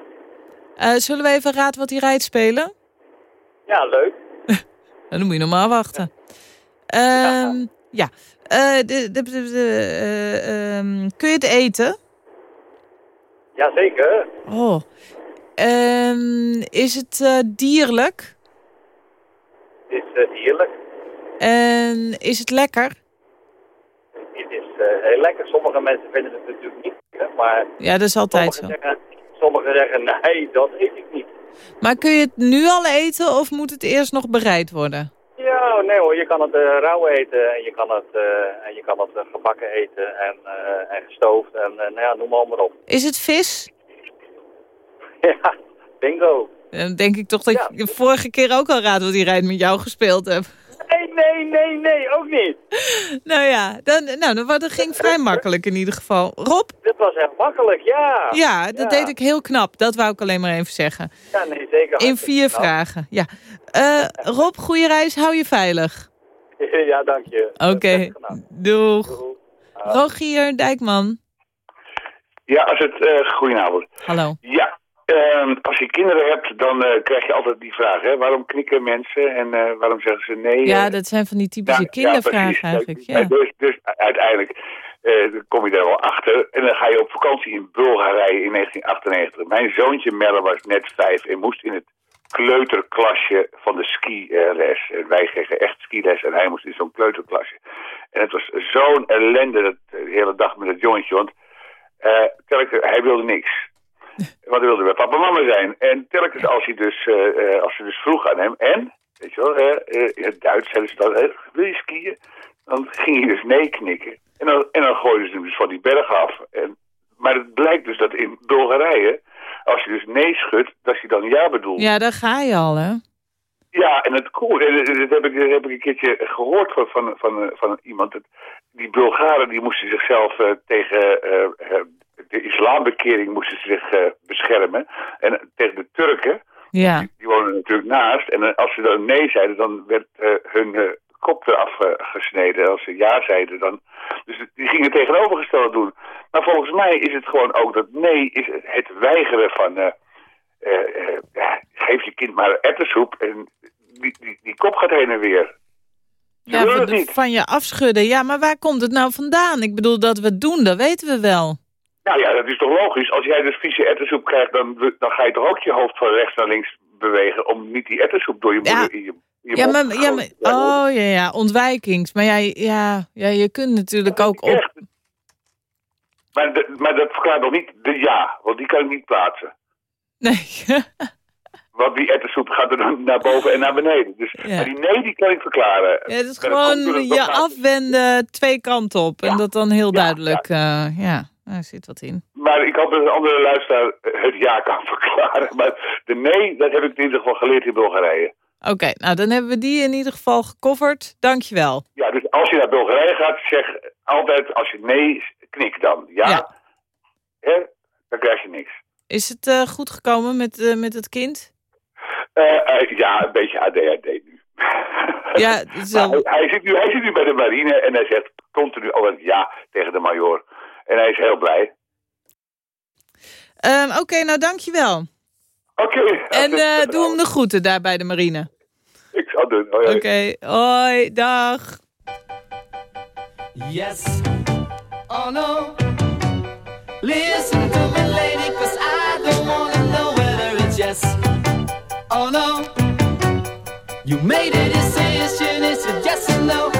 C: Eh, zullen we even raad wat hij rijdt spelen?
J: Ja, leuk.
C: Dan moet je nog maar wachten. Ehm, ja. Eh, de, de, eh, ehm, kun je het eten?
J: Jazeker.
C: Oh. Ehm, is het eh, dierlijk?
J: Het is uh, heerlijk.
C: En is het lekker?
J: Het is heel lekker. Sommige mensen vinden het natuurlijk niet lekker, maar...
C: Ja, dat is altijd
J: sommigen
C: zo.
J: Zeggen, sommigen zeggen, nee, dat eet ik niet.
C: Maar kun je het nu al eten of moet het eerst nog bereid worden?
J: Ja, nee hoor, je kan het uh, rauw eten en je kan het, uh, en je kan het uh, gebakken eten en, en gestoofd en nou ja, noem maar, maar op.
C: Is het vis?
J: ja, bingo.
C: Dan denk ik toch dat ja. ik de vorige keer ook al raad wat die rijd met jou gespeeld heb.
J: Nee, nee, nee, nee, ook niet.
C: nou ja, dan, nou, dat ging vrij makkelijk in ieder geval. Rob?
J: Dit was echt makkelijk, ja.
C: Ja, dat ja. deed ik heel knap. Dat wou ik alleen maar even zeggen.
J: Ja, nee, zeker.
C: In vier knap. vragen, ja. Uh, Rob, goede reis, hou je veilig.
J: ja, dank je.
C: Oké, okay. doeg. Doeg. Rogier Dijkman.
K: Ja, als het... Uh, goedenavond.
C: Hallo.
K: Ja, uh, als je kinderen hebt, dan uh, krijg je altijd die vraag, hè? Waarom knikken mensen en uh, waarom zeggen ze nee?
C: Ja, dat zijn van die typische kindervragen ja, eigenlijk. Ja.
K: Dus, dus uiteindelijk kom je er wel achter en dan ga je op vakantie in Bulgarije in 1998. Mijn zoontje Melle was net vijf en moest in het kleuterklasje van de skiles. En wij kregen echt skiles en hij moest in zo'n kleuterklasje. En het was zo'n ellende dat, de hele dag met het jongetje, want hij wilde niks. Want hij wilde bij papa en mama zijn. En telkens als hij dus, uh, uh, als ze dus vroeg aan hem, en, weet je wel, uh, in het Duits zeiden ze dan, wil je skiën? Dan ging hij dus nee knikken. En dan, en dan gooiden ze hem dus van die berg af. En, maar het blijkt dus dat in Bulgarije, als je dus nee schudt, dat je dan ja bedoelt.
C: Ja, daar ga je al, hè?
K: Ja, en het cool, en dat heb ik, dat heb ik een keertje gehoord van, van, van, van iemand. Dat die Bulgaren die moesten zichzelf uh, tegen uh, de islambekering moesten zich uh, beschermen. En tegen de Turken,
C: ja.
K: die, die wonen natuurlijk naast. En als ze dan nee zeiden, dan werd hun kop eraf gesneden. Als ze ja zeiden, dan... Dus die gingen het tegenovergestelde doen. Maar volgens mij is het gewoon ook dat nee is het weigeren van... geef je kind maar ettensoep en die, die, die kop gaat heen en weer.
C: Ja, van, van, je afschudden. Ja, maar waar komt het nou vandaan? Ik bedoel, dat we het doen, dat weten we wel.
K: Nou ja, dat is toch logisch. Als jij dus vieze ettensoep krijgt, dan, dan ga je toch ook je hoofd van rechts naar links bewegen... om niet die ettensoep door je
C: ja.
K: moeder in je, je
C: ja, maar, ja, maar, Oh, ja, ja, ontwijkings. Maar ja, ja, ja je kunt natuurlijk ook op...
K: Echt. Maar, de, maar dat verklaart nog niet de ja, want die kan ik niet plaatsen.
C: Nee.
K: Want die ettensoep gaat er dan naar boven en naar beneden. Dus
C: Ja.
K: die nee, die kan ik verklaren.
C: Ja, het is gewoon je afwenden twee kanten op. En
K: Ja.
C: dat dan heel duidelijk, ja, ja daar zit wat in.
K: Maar ik hoop dat een andere luisteraar het ja kan verklaren. Maar de nee, dat heb ik in ieder geval geleerd in Bulgarije.
C: Oké, nou dan hebben we die in ieder geval gecoverd. Dankjewel.
K: Ja, dus als je naar Bulgarije gaat, zeg altijd als je nee, knik dan. Ja,
C: Ja.
K: Hè? dan krijg je niks.
C: Is het eh, goed gekomen met, eh, met het kind?
K: Eh, ja, een beetje ADHD nu.
C: Ja,
K: Maar hij, hij zit nu, hij zit nu bij de marine en hij zegt continu altijd ja tegen de major. En hij is heel blij.
C: Ehm, Oké, nou dankjewel.
K: Oké.
C: En eh, doe hem de groeten daar bij de marine.
K: Ik zal doen.
C: Oké,
K: hoi.
C: hoi, dag.
L: Yes. Oh no. Listen to me, lady, cause I don't wanna know whether it's yes. Oh no. You made a decision, is it yes or no?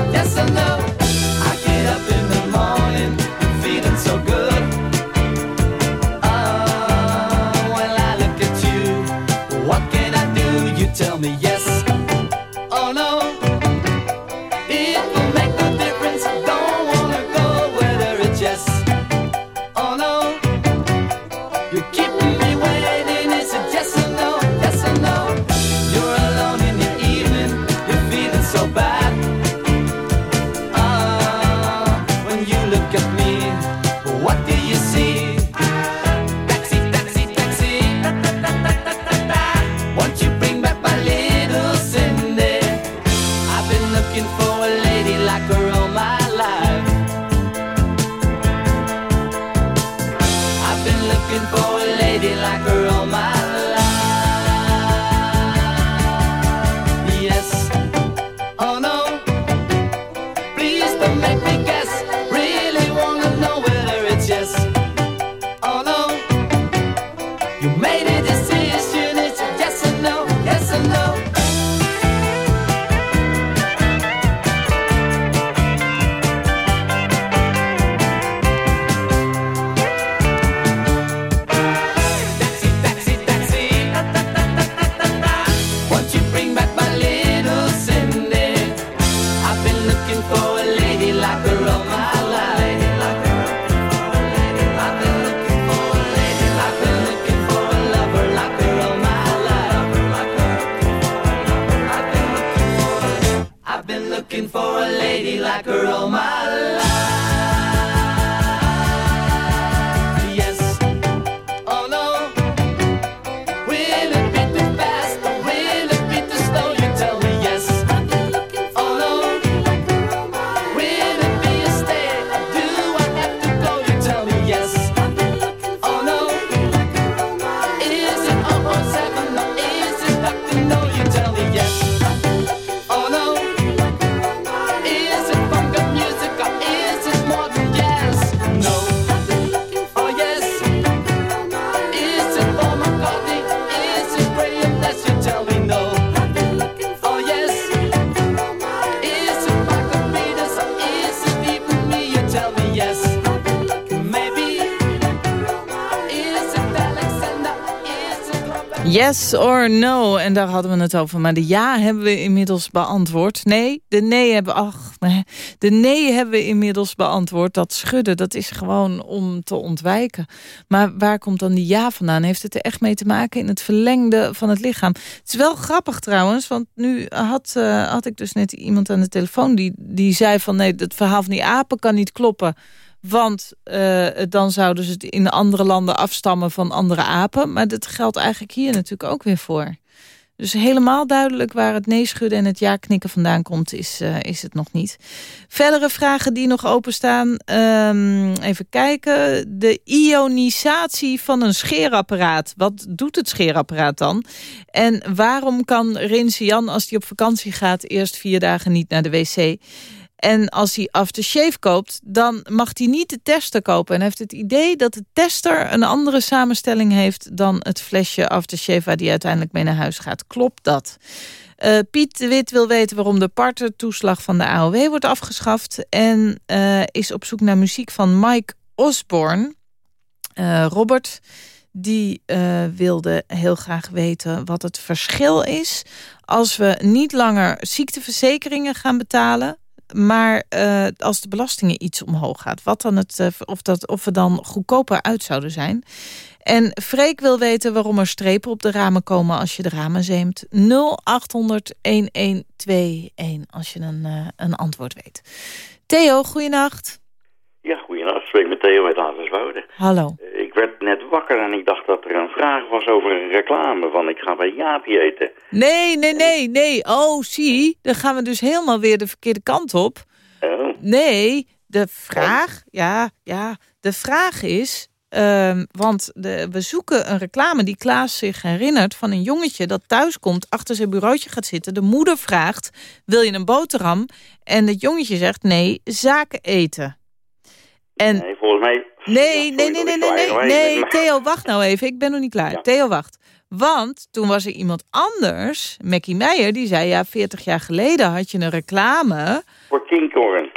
L: Yes or no,
C: en daar hadden we het over. Maar de ja hebben we inmiddels beantwoord. Nee, de nee hebben, ach, de nee hebben we inmiddels beantwoord. Dat schudden, dat is gewoon om te ontwijken. Maar waar komt dan die ja vandaan? Heeft het er echt mee te maken in het verlengde van het lichaam? Het is wel grappig trouwens, want nu had, eh, had ik dus net iemand aan de telefoon... die, die zei van nee, het verhaal van die apen kan niet kloppen... Want eh, dan zouden ze in andere landen afstammen van andere apen. Maar dat geldt eigenlijk hier natuurlijk ook weer voor. Dus helemaal duidelijk waar het nee-schudden en het ja-knikken vandaan komt, is, eh, is het nog niet. Verdere vragen die nog openstaan. Um, even kijken. De ionisatie van een scheerapparaat. Wat doet het scheerapparaat dan? En waarom kan Rinse Jan, als hij op vakantie gaat, eerst vier dagen niet naar de wc? En als hij aftershave koopt, dan mag hij niet de tester kopen. En heeft het idee dat de tester een andere samenstelling heeft... dan het flesje aftershave waar hij uiteindelijk mee naar huis gaat. Klopt dat? Uh, Piet de Wit wil weten waarom de partertoeslag van de AOW wordt afgeschaft. En uh, is op zoek naar muziek van Mike Osborne. Uh, Robert die wilde heel graag weten wat het verschil is... als we niet langer ziekteverzekeringen gaan betalen maar uh, als de belastingen iets omhoog gaat... Wat dan het, uh, of, dat, of we dan goedkoper uit zouden zijn. En Freek wil weten waarom er strepen op de ramen komen... als je de ramen zeemt. 0800-1121 als je een, uh, een antwoord weet. Theo, goeienacht.
M: Ja, goeienacht. Spreek met Theo uit.
C: Hallo.
M: Ik werd net wakker en ik dacht dat er een vraag was over een reclame van ik ga bij Jaapie eten.
C: Nee, nee, nee, nee. Oh, zie, dan gaan we dus helemaal weer de verkeerde kant op.
M: Oh.
C: Nee, de vraag, ja, ja, de vraag is... Um, want de, we zoeken een reclame die Klaas zich herinnert... van een jongetje dat thuiskomt, achter zijn bureautje gaat zitten. De moeder vraagt, wil je een boterham? En het jongetje zegt, nee, zaken eten. En
M: nee, volgens mij...
C: Nee, nee, nee, nee, nee, nee, nee, Theo, wacht nou even. Ik ben nog niet klaar. Ja. Theo, wacht. Want toen was er iemand anders, Mackie Meijer, die zei... ja, 40 jaar geleden had je een reclame...
M: Voor Kingcorn.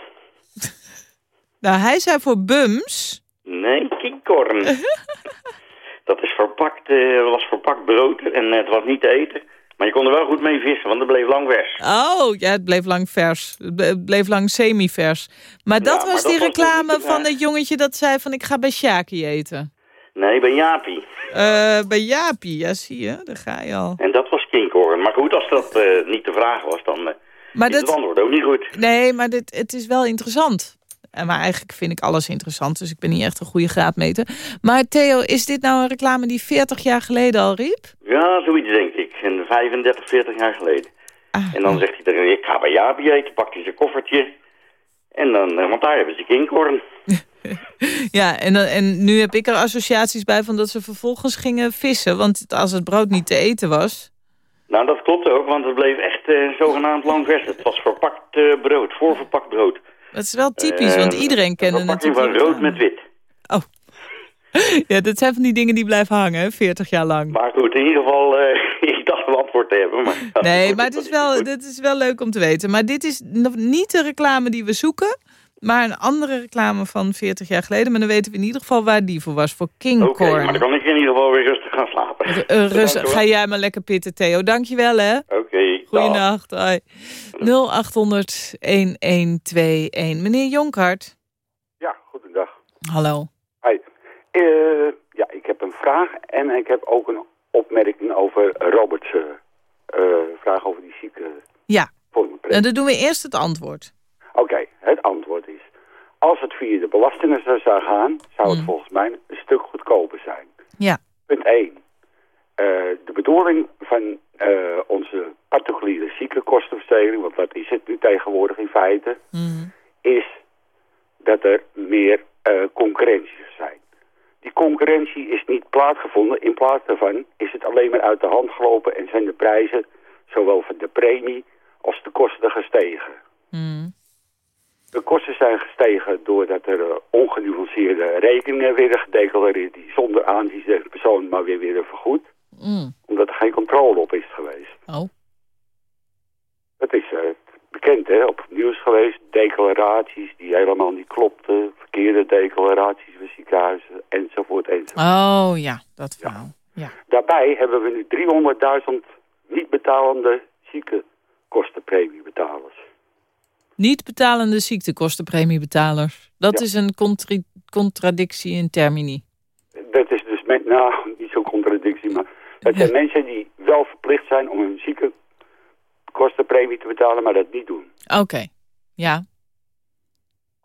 C: nou, hij zei voor Bums.
M: Nee, Kingcorn. dat is verpakt, uh, was verpakt brood en het was niet te eten. Maar je kon er wel goed mee vissen, want het bleef lang vers.
C: Oh, ja, het bleef lang vers. Het bleef lang semi-vers. Maar dat
M: ja,
C: was
M: maar
C: die
M: dat
C: reclame
M: was
C: van dat jongetje dat zei van... ik ga bij Sjaki eten.
M: Nee, bij Jaapie.
C: Uh, bij Jaapie, ja, zie je. Daar ga je al.
M: En dat was Kinkhorn. Maar goed, als dat uh, niet de vraag was, dan uh,
C: maar
M: is
C: dat...
M: het antwoord ook niet goed.
C: Nee, maar dit, het is wel interessant. Maar eigenlijk vind ik alles interessant, dus ik ben niet echt een goede graadmeter. Maar Theo, is dit nou een reclame die 40 jaar geleden al riep?
M: Ja, zoiets denk ik. En 35, 40 jaar geleden.
C: Ah,
M: en dan zegt hij, er, ik ga bij Jaapie eten, pakt hij zijn koffertje. En dan, want daar hebben ze kinkhorn.
C: ja, en, en nu heb ik er associaties bij van dat ze vervolgens gingen vissen. Want als het brood niet te eten was...
M: Nou, dat klopt ook, want het bleef echt uh, zogenaamd lang vers. Het was verpakt uh, brood, voorverpakt brood.
C: Dat is wel typisch, uh, want iedereen kende
M: het
C: natuurlijk...
M: van rood met wit.
C: Oh. ja, dat zijn van die dingen die blijven hangen, 40 jaar lang.
M: Maar goed, in ieder geval, antwoord te hebben. Maar
C: nee, maar het is wel, dit is wel leuk om te weten. Maar dit is nog niet de reclame die we zoeken... Maar een andere reclame van 40 jaar geleden. Maar dan weten we in ieder geval waar die voor was. Voor King
M: Oké, okay, maar dan kan ik in ieder geval weer rustig gaan slapen.
C: R uh, rustig, ga jij maar lekker pitten, Theo. Dankjewel, hè.
M: Oké, okay,
C: Goeienacht. Hoi. 0800-1121. Meneer Jonkhart.
N: Ja, goedendag.
C: Hallo.
N: Hoi. Uh, ja, ik heb een vraag en ik heb ook een opmerking over Robert's uh, vraag over die zieke...
C: Ja, en dan doen we eerst het antwoord.
N: Oké, okay, het antwoord is... Als het via de belastingen zou gaan, zou het mm. volgens mij een stuk goedkoper zijn.
C: Ja.
N: Punt 1. Uh, de bedoeling van uh, onze particuliere ziekenkostenverstrengeling, want dat is het nu tegenwoordig in feite,
C: mm.
N: is dat er meer uh, concurrentie zijn. Die concurrentie is niet plaatsgevonden. In plaats daarvan is het alleen maar uit de hand gelopen en zijn de prijzen, zowel van de premie als de kosten gestegen.
C: Mm.
N: De kosten zijn gestegen doordat er uh, ongenuanceerde rekeningen werden gedeclareerd... die zonder aanzien de persoon maar weer werden vergoed.
C: Mm.
N: Omdat er geen controle op is geweest.
C: Oh.
N: Het is uh, bekend, hè, op het nieuws geweest. Declaraties die helemaal niet klopten. Verkeerde declaraties voor ziekenhuizen, enzovoort, enzovoort.
C: Oh ja, dat verhaal.
N: Daarbij hebben we nu 300.000 niet betalende ziekenkostenpremiebetalers.
C: Niet betalende ziektekostenpremiebetalers. Dat is een contra- contradictie in termini.
N: Dat is dus, met, nou, niet zo'n contradictie, maar het zijn mensen die wel verplicht zijn om hun ziekenkostenpremie te betalen, maar dat niet doen.
C: Oké, ja.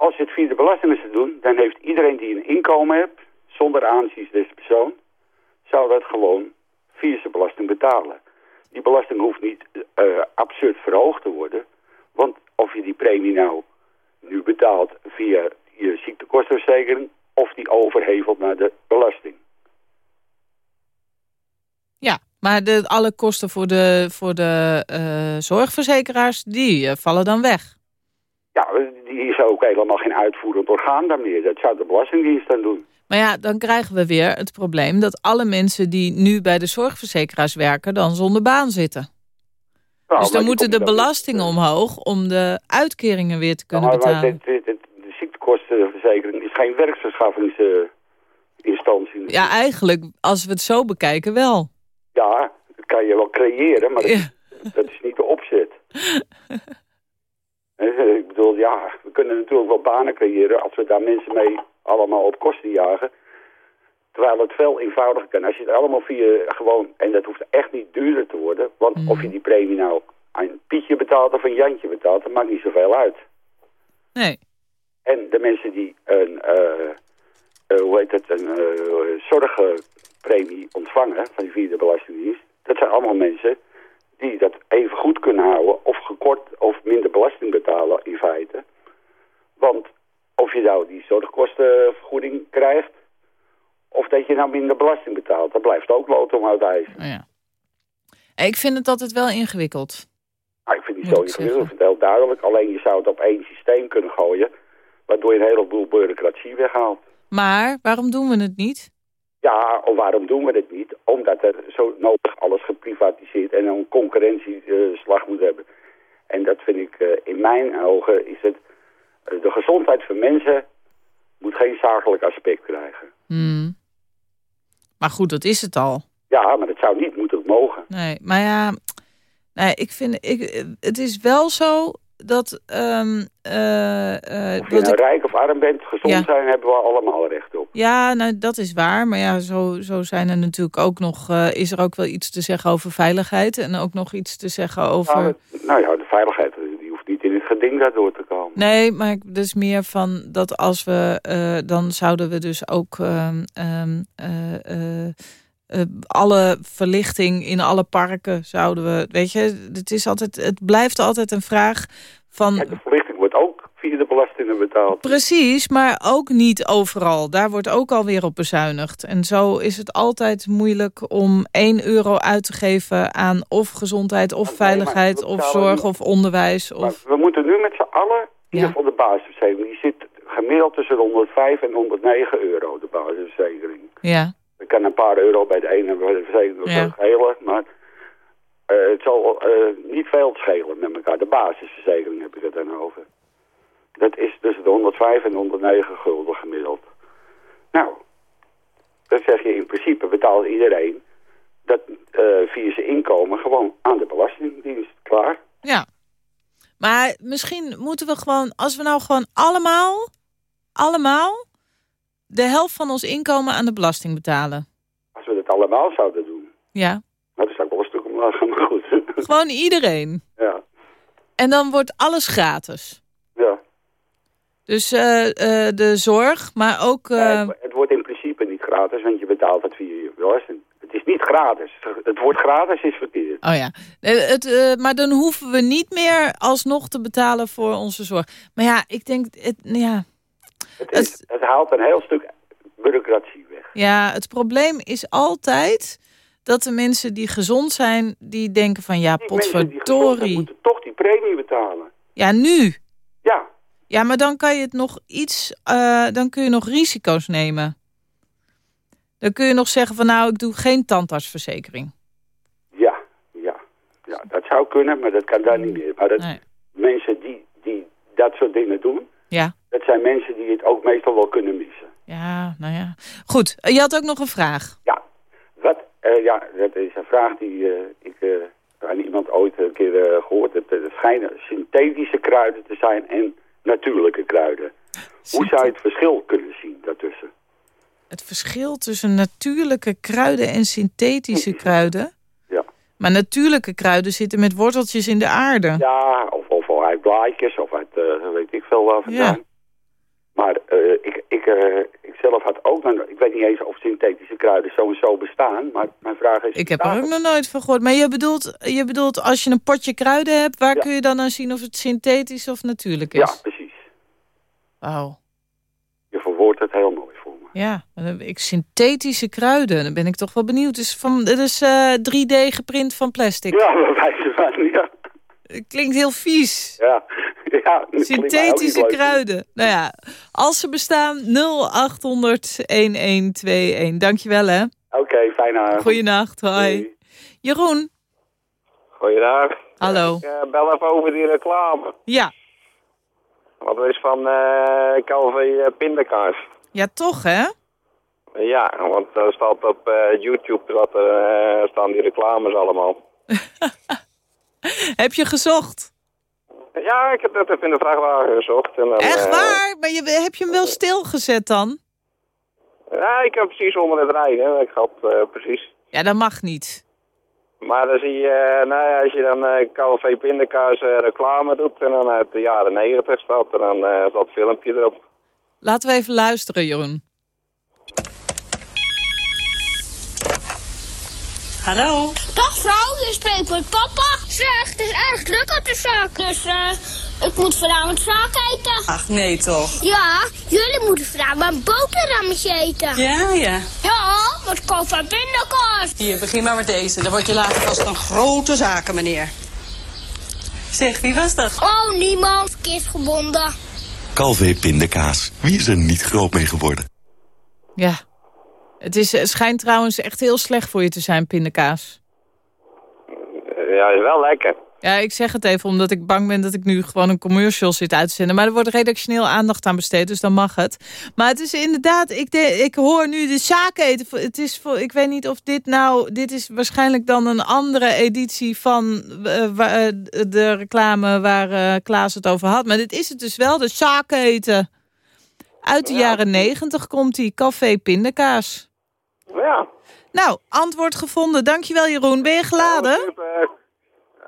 N: Als je het via de belasting is te doen, dan heeft iedereen die een inkomen heeft, zonder aanzien deze persoon, zou dat gewoon via zijn belasting betalen. Die belasting hoeft niet eh, absurd verhoogd te worden, want of je die premie nou nu betaalt via je ziektekostenverzekering of die overhevelt naar de belasting.
C: Ja, maar de, alle kosten voor de, voor de eh, zorgverzekeraars, die eh, vallen dan weg.
N: Ja, die is ook helemaal geen uitvoerend orgaan dan meer. Dat zou de Belastingdienst dan doen.
C: Maar ja, dan krijgen we weer het probleem dat alle mensen die nu bij de zorgverzekeraars werken, dan zonder baan zitten.
N: Nou,
C: dus dan moeten de belastingen omhoog om de uitkeringen weer te kunnen betalen.
N: dit- dit- dit- de ziektekostenverzekering is geen werkverschafferingsinstantie.
C: Ja, eigenlijk, als we het zo bekijken, wel.
N: Ja, dat kan je wel creëren, maar dat, is, dat is niet de opzet. Ik bedoel, ja, we kunnen natuurlijk wel banen creëren als we daar mensen mee allemaal op kosten jagen. Terwijl het veel eenvoudiger kan. Als je het allemaal via gewoon, en dat hoeft echt niet duurder te worden. Want of je die premie nou aan Pietje betaalt of een Jantje betaalt, dat maakt niet zoveel uit.
C: Nee.
N: En de mensen die een, eh, eh, hoe heet het, een eh, zorgpremie ontvangen van die vierde belastingdienst, dat zijn allemaal mensen die dat even goed kunnen houden of gekort of minder belasting betalen in feite. Want of je nou die zorgkostenvergoeding krijgt of dat je nou minder belasting betaalt, dat blijft ook lood om uit ijs.
C: Oh ja. Ik vind het altijd wel ingewikkeld.
N: Nou, ik vind die zo ingewikkeld, ik vind het heel duidelijk. Alleen je zou het op één systeem kunnen gooien, waardoor je een heleboel bureaucratie weghaalt.
C: Maar waarom doen we het niet?
N: Ja, of waarom doen we dit niet? Omdat er zo nodig alles geprivatiseerd en een concurrentieslag moet hebben. En dat vind ik, eh, in mijn ogen, is het, eh, de gezondheid van mensen moet geen zakelijk aspect krijgen.
C: Hmm. Maar goed, dat is het al.
N: Ja, maar dat zou niet moeten mogen.
C: Nee, maar ja, nee, ik vind, ik, het is wel zo dat... ehm eh,
N: Of je nou
C: ik-
N: rijk of arm bent, gezond
C: Ja.
N: zijn hebben we allemaal recht op.
C: Ja, nou, dat is waar. Maar ja, zo, zo zijn er natuurlijk ook nog... eh, is er ook wel iets te zeggen over veiligheid... en ook nog iets te zeggen over...
N: Nou, nou ja, de veiligheid die hoeft niet in het geding daardoor te komen.
C: Nee, maar dus meer van dat als we... dan zouden we dus ook... ehm, eh, alle verlichting in alle parken zouden we... Weet je, het, is altijd, het blijft altijd een vraag van...
N: De verlichting wordt ook via de belastingen betaald.
C: Precies, maar ook niet overal. Daar wordt ook alweer op bezuinigd. En zo is het altijd moeilijk om 1 euro uit te geven aan of gezondheid of veiligheid of zorg of onderwijs. Of...
N: We moeten nu met z'n allen, in ieder geval de basisverzekering, die zit gemiddeld tussen de 105 en 109 euro, de basisverzekering.
C: Ja,
N: kan een paar euro bij de ene verzekering
C: Ja.
N: schelen, maar eh, het zal eh, niet veel schelen met elkaar. De basisverzekering heb ik het dan over. Dat is tussen de 105 en 109 gulden gemiddeld. Nou, dan zeg je in principe betaalt iedereen dat eh, via zijn inkomen gewoon aan de belastingdienst. Klaar?
C: ja. Maar misschien moeten we gewoon, als we nou gewoon allemaal, allemaal, de helft van ons inkomen aan de belasting betalen.
N: Als we dat allemaal zouden doen.
C: Ja,
N: Nou, dat zou ik wel een stuk omlaag gaan, maar goed.
C: gewoon iedereen.
N: ja,
C: En dan wordt alles gratis.
N: ja.
C: Dus eh, eh, de zorg, maar ook... eh,
N: het wordt in principe niet gratis, want je betaalt het via je belasting. Het is niet gratis. Het woord gratis is verkeerd.
C: Oh ja, het, maar dan hoeven we niet meer alsnog te betalen voor onze zorg. Maar ja, ik denk, het, ja,
N: Het, is, het haalt een heel stuk bureaucratie weg.
C: ja, het probleem is altijd dat de mensen die gezond zijn, die denken van ja,
N: Die mensen die
C: potverdorie.
N: moeten toch die premie betalen.
C: Ja, nu.
N: Ja.
C: Ja, maar dan kan je het nog iets, eh, dan kun je nog risico's nemen. Dan kun je nog zeggen van nou, ik doe geen tandartsverzekering.
N: Ja, ja. Ja, dat zou kunnen, maar dat kan daar niet meer. Maar dat, mensen die, die dat soort dingen doen,
C: Ja.
N: dat zijn mensen die het ook meestal wel kunnen missen.
C: Ja, nou ja. Goed, eh, je had ook nog een vraag.
N: Ja, wat, eh, ja, dat is een vraag die eh, ik eh, aan iemand ooit een keer eh, gehoord heb. Het schijnen synthetische kruiden te zijn en natuurlijke kruiden. Hoe zou je het verschil kunnen zien daartussen?
C: Het verschil tussen natuurlijke kruiden en synthetische kruiden?
N: Ja.
C: Maar natuurlijke kruiden zitten met worteltjes in de aarde.
N: Ja, of, of of uit eh, weet ik veel waar vandaan.
C: Ja.
N: Maar eh, ik, ik, eh, ik zelf had ook nog... Ik weet niet eens of synthetische kruiden zo en zo bestaan. Maar mijn vraag is...
C: Ik heb er ook nog nooit van gehoord. Maar je bedoelt, je bedoelt als je een potje kruiden hebt... waar
N: Ja.
C: kun je dan aan zien of het synthetisch of natuurlijk is?
N: Ja, precies.
C: Wauw.
N: Je verwoordt het heel mooi voor me.
C: Ja, dan heb ik synthetische kruiden. Dan ben ik toch wel benieuwd. Dus van, het is eh, 3D geprint van plastic.
N: Ja, bij wijze van,
C: klinkt heel vies.
N: Ja, ja. niet
C: Synthetische kruiden. Nou ja, als ze bestaan, 0800-1121. Dankjewel hè.
N: Oké, fijne avond.
C: Goeienacht, hoi. Jeroen,
O: Goeiedag.
C: hallo.
O: Ik eh, bel even over die reclame.
C: Ja,
O: Wat is van eh KLV eh, pindakaas.
C: ja toch hè?
O: Ja, want er staat op eh, YouTube dat staan die reclames allemaal.
C: Heb je gezocht?
O: Ja, ik heb dat even in de vrachtwagen gezocht. En
C: Echt
O: eh,
C: waar? Maar je, heb je hem wel stilgezet dan?
O: Ja, ik heb precies onder het rijden. Ik had eh, precies.
C: Ja, dat mag niet.
O: Maar dan zie je, eh, nou ja, als je dan eh KLV pindakaas reclame doet en dan uit de jaren negentig staat er dan eh, dat filmpje erop.
C: Laten we even luisteren, Jeroen.
P: Hallo? Dag vrouw, je spreekt met papa. Zeg, het is erg druk op de zaak, dus eh, ik moet vanavond zaak eten.
Q: Ach, nee toch?
P: Ja, jullie moeten vanavond een boterhammetje eten.
Q: Ja, ja.
P: Ja, met koop en pindakaas.
Q: Hier, begin maar met deze. Dan word je later vast een grote zaken, meneer. Zeg, wie was dat?
P: Oh, niemand. Verkeerd gebonden.
R: Calvé pindakaas. Wie is er niet groot mee geworden?
C: Ja. Het is, het schijnt trouwens echt heel slecht voor je te zijn, pindakaas.
O: Eh, ja, is wel lekker.
C: Ja, ik zeg het even omdat ik bang ben dat ik nu gewoon een commercial zit uit te zenden. Maar er wordt redactioneel aandacht aan besteed, dus dan mag het. Maar het is inderdaad, ik, de, ik hoor nu de zaken eten. Het is voor, ik weet niet of dit nou, dit is waarschijnlijk dan een andere editie van eh, eh, de reclame waar Klaas het over had. Maar dit is het dus wel, de zaken eten. Uit de jaren negentig komt die café pindakaas.
O: Ja.
C: Nou, antwoord gevonden. Dankjewel Jeroen. Ben je geladen?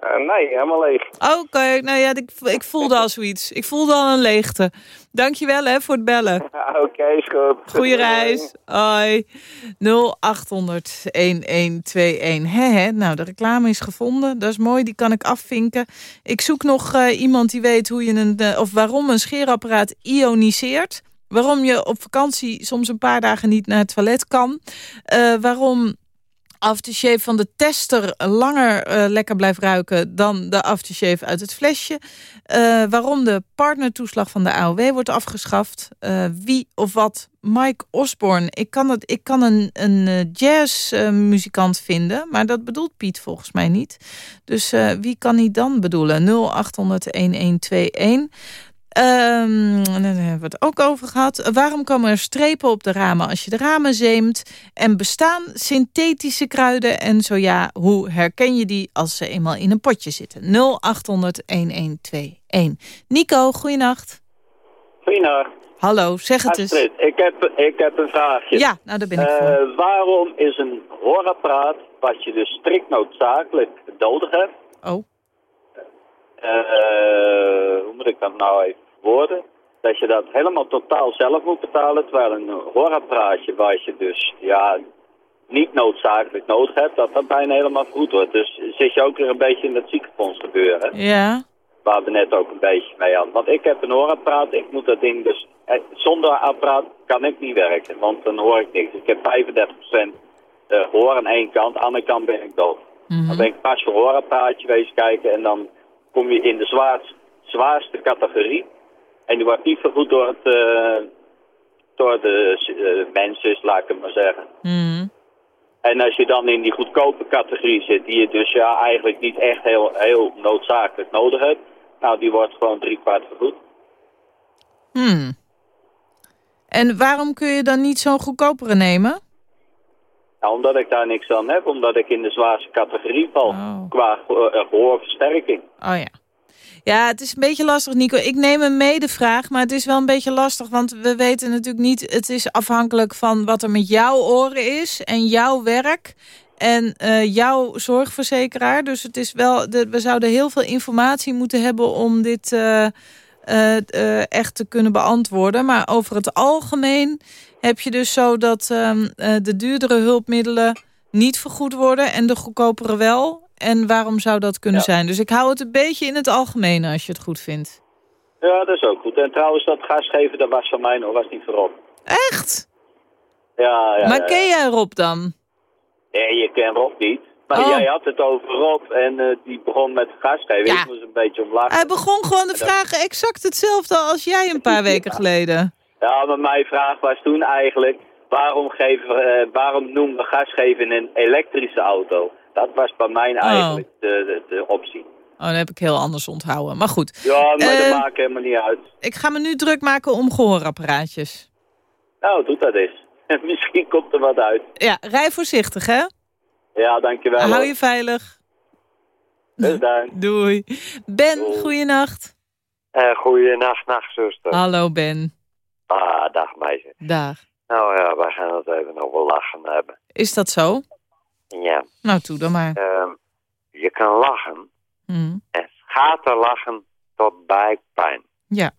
O: Eh, nee, helemaal leeg.
C: Oké, nou ja, ik, ik voelde al zoiets. Ik voelde al een leegte. Dankjewel hè, voor het bellen.
O: Oké, is goed.
C: Goeie reis. Hoi. 0800 1121. Hè, hè. Nou, de reclame is gevonden. Dat is mooi, die kan ik afvinken. Ik zoek nog eh, iemand die weet hoe je een, eh, of waarom een scheerapparaat ioniseert. Waarom je op vakantie soms een paar dagen niet naar het toilet kan. Eh, waarom aftershave van de tester langer eh, lekker blijft ruiken dan de aftershave uit het flesje. Eh, waarom de partnertoeslag van de AOW wordt afgeschaft. Wie of wat Mike Osborne. Ik kan, het, ik kan een, een jazzmuzikant vinden, maar dat bedoelt Piet volgens mij niet. Dus wie kan hij dan bedoelen? 0800-1121. Ehm, daar hebben we het ook over gehad. Waarom komen er strepen op de ramen als je de ramen zeemt? En bestaan synthetische kruiden? En zo ja, hoe herken je die als ze eenmaal in een potje zitten? 0800-1121. Nico, goeienacht.
S: Goeienacht.
C: Hallo, zeg het eens.
S: Ik heb, ik heb een vraagje.
C: Ja, nou daar ben ik
S: Eh,
C: voor.
S: waarom is een hoorapparaat, wat je dus strikt noodzakelijk nodig hebt...
C: Oh.
S: eh, hoe moet ik dat nou even Dat je dat helemaal totaal zelf moet betalen, terwijl een hoorapparaatje waar je dus ja, niet noodzakelijk nodig hebt, dat dat bijna helemaal goed wordt. Dus zit je ook weer een beetje in dat ziekenfonds gebeuren.
C: Ja.
S: Waar we net ook een beetje mee hadden. Want ik heb een hoorapparaat, ik moet dat ding dus... eh, Zonder apparaat kan ik niet werken, want dan hoor ik niks. Ik heb 35% eh, hoor aan één kant, aan de andere kant ben ik dood. Dan ben ik pas voor hoorapparaatje wezen kijken en dan kom je in de zwaarst, zwaarste categorie. En die wordt niet vergoed door, het, eh, door de eh, mensen, laat ik het maar zeggen.
C: Mhm.
S: En als je dan in die goedkope categorie zit, die je dus ja eigenlijk niet echt heel, heel noodzakelijk nodig hebt, nou die wordt gewoon drie kwart vergoed.
C: Hmm. En waarom kun je dan niet zo'n goedkopere nemen?
S: Ja, omdat ik daar niks aan heb, omdat ik in de zwaarste categorie val
C: Oh.
S: qua eh, gehoorversterking.
C: Oh ja. Ja, het is een beetje lastig, Nico. Ik neem een medevraag, maar het is wel een beetje lastig... want we weten natuurlijk niet... het is afhankelijk van wat er met jouw oren is... en jouw werk en eh, jouw zorgverzekeraar. Dus het is wel, we zouden heel veel informatie moeten hebben... om dit eh, eh, echt te kunnen beantwoorden. Maar over het algemeen heb je dus zo dat ehm, eh, de duurdere hulpmiddelen... niet vergoed worden en de goedkopere wel... En waarom zou dat kunnen
S: Ja.
C: zijn? Dus ik hou het een beetje in het algemene als je het goed vindt.
S: Ja, dat is ook goed. En trouwens, dat gasgeven, dat was van mij nog, was niet voor Rob.
C: Echt?
S: Ja, ja.
C: maar
S: ja,
C: ken jij Rob dan?
S: Nee, je kent Rob niet. Maar
C: Oh.
S: jij had het over Rob en eh, die begon met gasgeven.
C: Ja.
S: Ik moest een beetje om lachen.
C: Hij begon gewoon de
S: dat-
C: vragen exact hetzelfde als jij een paar weken geleden.
S: Ja, maar mijn vraag was toen eigenlijk... Waarom, geven, eh, waarom noemen we gasgeven een elektrische auto? Dat was bij mij eigenlijk de, de, de optie.
C: Oh, dat heb ik heel anders onthouden. Maar goed,
S: Ja, maar dat
C: Eh,
S: maakt helemaal niet uit.
C: ik ga me nu druk maken om gehoorapparaatjes.
S: Nou, doe dat eens. Misschien komt er wat uit.
C: Ja, rij voorzichtig, hè?
S: Ja, dankjewel.
C: Hou
S: hoor.
C: je veilig.
S: Dus.
C: Doei. Ben, goeienacht.
T: Uh, goeienacht, nachtzuster.
C: Hallo, Ben.
T: Ah, dag meisje.
C: Dag.
T: Nou ja, wij gaan het even over lachen hebben.
C: Is dat zo?
T: Ja,
C: Nou, toe dan maar.
T: ehm, je kan lachen
C: Hm.
T: en schaterlachen tot buikpijn.
C: Ja.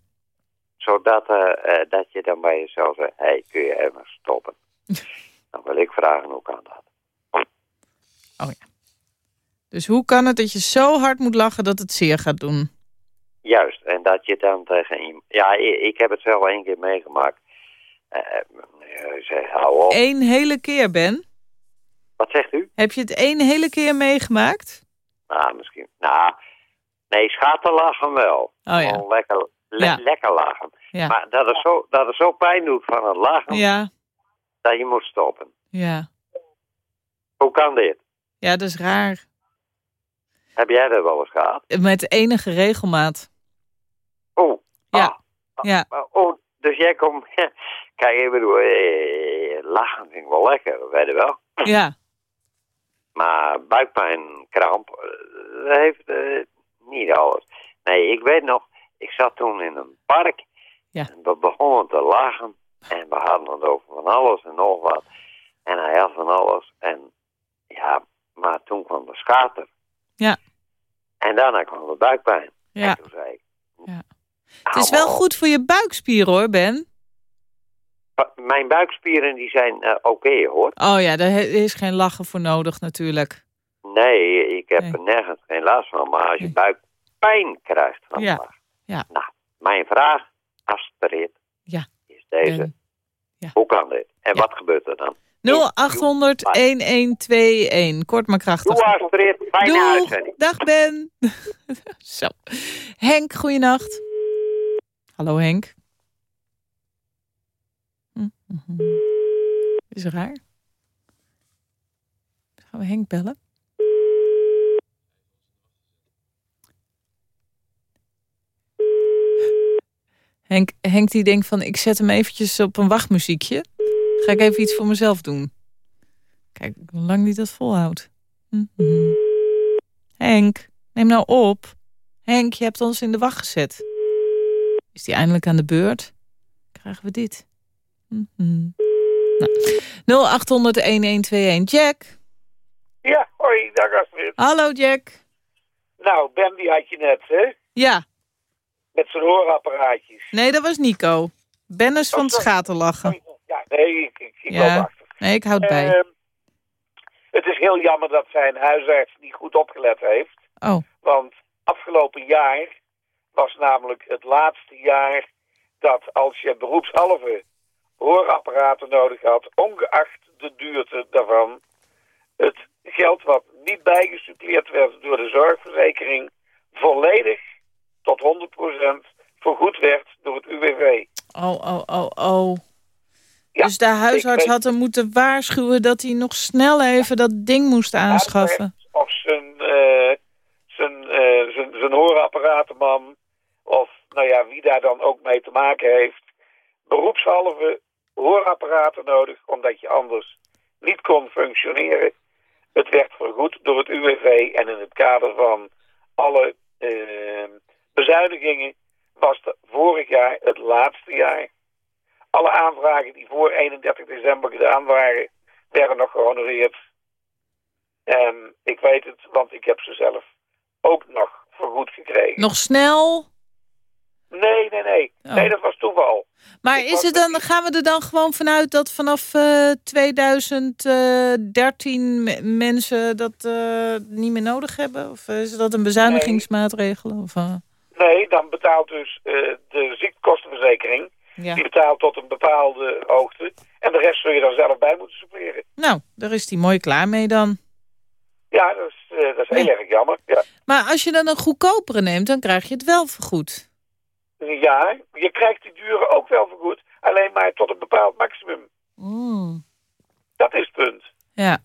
T: Zodat eh, eh, dat je dan bij jezelf zegt, hé, hey, kun je even stoppen? dan wil ik vragen, hoe kan dat?
C: Dus hoe kan het dat je zo hard moet lachen dat het zeer gaat doen?
T: Juist, en dat je dan tegen iemand... Ja, ik, heb het zelf één keer meegemaakt. Eh, eh, zeg, hou op.
C: Eén hele keer, Ben?
T: Wat zegt u?
C: Heb je het één hele keer meegemaakt?
T: Nou, misschien. Nou, nee, schaterlachen wel.
C: Oh ja.
T: Gewoon lekker, le-
C: Ja.
T: lekker lachen.
C: Ja.
T: Maar dat het, zo, dat zo pijn doet van het lachen,
C: Ja,
T: dat je moet stoppen.
C: ja.
T: Hoe kan dit?
C: Ja, dat is raar.
T: Heb jij dat wel eens gehad?
C: Met enige regelmaat.
T: Oh.
C: Ja. Ja.
T: Maar, oh, dus jij komt... Kijk, ik bedoel, eh, lachen vind ik wel lekker, weet je wel.
C: Ja.
T: Maar buikpijn, kramp, eh, dat heeft eh, niet alles. Nee, ik weet nog, ik zat toen in een park.
C: Ja.
T: En we begonnen te lachen. En we hadden het over van alles en nog wat. En hij had van alles. En ja, maar toen kwam de schater.
C: Ja.
T: En daarna kwam de buikpijn.
C: Ja.
T: En toen zei ik...
C: Ja. Het is wel goed voor je buikspieren hoor, Ben.
T: "Pa- Mijn buikspieren die zijn eh, oké hoor.
C: Oh ja, daar is geen lachen voor nodig natuurlijk.
T: Nee, ik heb er nergens geen last van. Maar als je buikpijn krijgt van
C: Ja. Ja.
T: Nou, mijn vraag, Astrid,
C: Ja.
T: is deze. Hoe kan dit? En wat gebeurt er dan?
C: 0800 1121. Kort maar krachtig.
T: Doe Astrid, fijne uitzending.
C: Dag Ben. Zo. Henk, goeienacht. Hallo Henk. Hm, mhm. Is raar. Gaan we Henk bellen? Henk, Henk die denkt van ik zet hem eventjes op een wachtmuziekje. Ga ik even iets voor mezelf doen. Kijk hoe lang die dat volhoudt. Mhm. Henk, neem nou op. Henk, je hebt ons in de wacht gezet. Is die eindelijk aan de beurt? Krijgen we dit? Mhm. Nou, 0800-1121. Jack.
U: Ja, hoi, dag Astrid.
C: Hallo Jack.
U: Nou, Ben die had je net, hè?
C: Ja.
U: Met zijn hoorapparaatjes.
C: Nee, dat was Nico. Ben is van het
U: sorry.
C: schaterlachen.
U: Ja, nee, ik, ik, ik
C: Ja.
U: achter.
C: Nee, ik houd bij.
U: Ehm, het is heel jammer dat zijn huisarts niet goed opgelet heeft.
C: Oh.
U: Want afgelopen jaar was namelijk het laatste jaar dat als je beroepshalve hoorapparaten nodig had, ongeacht de duurte daarvan, het geld wat niet bijgesuppleerd werd door de zorgverzekering, volledig tot 100% vergoed werd door het UWV.
C: Oh, oh, oh, oh. dus de huisarts had hem moeten waarschuwen dat hij nog snel even dat ding moest aanschaffen.
U: Of zijn, eh, zijn, eh, zijn, zijn hoorapparatenman, of nou ja, wie daar dan ook mee te maken heeft, beroepshalve hoorapparaten nodig, omdat je anders niet kon functioneren. Het werd vergoed door het UWV en in het kader van alle eh, bezuinigingen was het vorig jaar het laatste jaar. Alle aanvragen die voor 31 december gedaan waren, werden nog gehonoreerd. En ik weet het, want ik heb ze zelf ook nog vergoed gekregen.
C: Nog snel?
U: Nee, nee, nee.
C: Oh.
U: Nee, dat was toeval.
C: Maar is het dan, gaan we er dan gewoon vanuit dat vanaf eh 2013 me- mensen dat eh, niet meer nodig hebben? Of eh, is dat een bezuinigingsmaatregel? Of, eh?
U: Nee, dan betaalt dus eh, de ziektekostenverzekering.
C: Ja.
U: Die betaalt tot een bepaalde hoogte. En de rest zul je dan zelf bij moeten suppleren.
C: Nou, daar is hij mooi klaar mee dan.
U: Ja, dat is, eh, dat is heel erg jammer. Ja.
C: Maar als je dan een goedkopere neemt, dan krijg je het wel vergoed.
U: Ja, je krijgt die dure ook wel vergoed. Alleen maar tot een bepaald maximum.
C: Mm.
U: Dat is het punt.
C: Ja.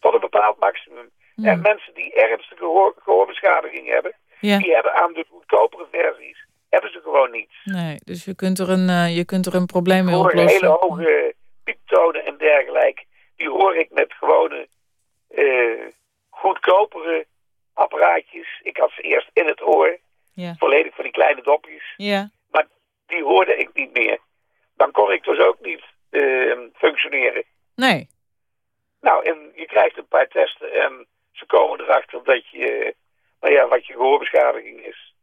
U: Tot een bepaald maximum. En mensen die ernstige gehoor, gehoorbeschadiging hebben...
C: Ja.
U: die hebben aan de goedkopere versies... hebben ze gewoon niets.
C: Nee, dus je kunt er een, eh, je kunt er een probleem mee oplossen.
U: hele hoge pieptonen en dergelijke. Die hoor ik met gewone eh, goedkopere apparaatjes. Ik had ze eerst in het oor.
C: Ja.
U: Volledig van die kleine dopjes.
C: Ja.
U: Maar die hoorde ik niet meer. Dan kon ik dus ook niet eh, functioneren.
C: Nee.
U: Nou, en je krijgt een paar testen en ze komen erachter dat je, nou ja, wat je gehoorbeschadiging is.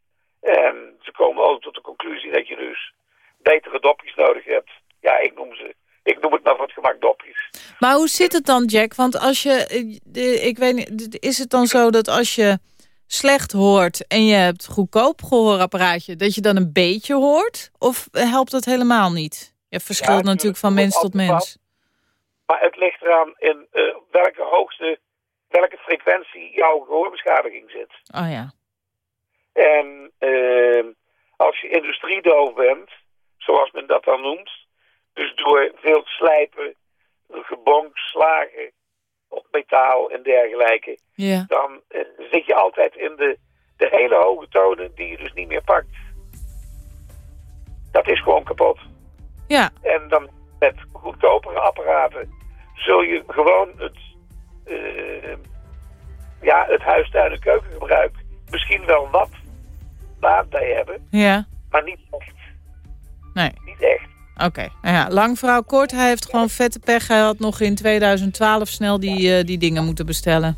U: En ze komen ook tot de conclusie dat je dus betere dopjes nodig hebt. Ja, ik noem ze, ik noem het maar voor het gemak dopjes.
C: Maar hoe zit het dan, Jack? Want als je, eh, ik weet niet, is het dan zo dat als je slecht hoort en je hebt goedkoop gehoorapparaatje, dat je dan een beetje hoort? Of helpt dat helemaal niet? Ja, verschilt
U: Ja,
C: natuurlijk van mens tot mens.
U: Maar het ligt eraan in eh, welke hoogste, welke frequentie jouw gehoorbeschadiging zit.
C: Oh ja.
U: En eh, als je industriedoof bent, zoals men dat dan noemt, dus door veel slijpen, gebonk, slagen op metaal en dergelijke,
C: Ja.
U: dan eh, zit je altijd in de, de hele hoge tonen die je dus niet meer pakt. Dat is gewoon kapot.
C: Ja.
U: En dan met goedkopere apparaten zul je gewoon het, eh, ja, het huistuin- en keukengebruik misschien wel wat baat bij hebben,
C: Ja.
U: maar niet echt.
C: Nee.
U: Niet echt.
C: Oké. Nou ja, lang verhaal kort. Hij heeft gewoon vette pech. Hij had nog in 2012 snel die, eh, die dingen moeten bestellen.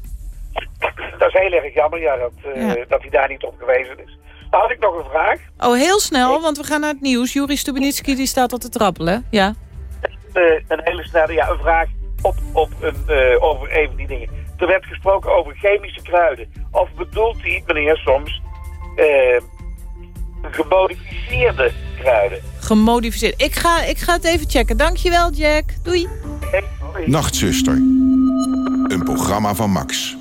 U: Dat is heel erg jammer ja, dat, eh,
C: Ja.
U: dat hij daar niet op gewezen is. Dan had ik nog een vraag.
C: Oh, heel snel, want we gaan naar het nieuws. Juri Stubenitski die staat al te trappelen. Ja.
U: Eh, een hele snelle ja, een vraag op, op een, over even die dingen. Er werd gesproken over chemische kruiden. Of bedoelt hij, meneer, soms gemodificeerde kruiden?
C: Gemodificeerd. Ik ga, ik ga het even checken. Dankjewel, Jack. Doei.
V: Nachtzuster. Een programma van Max.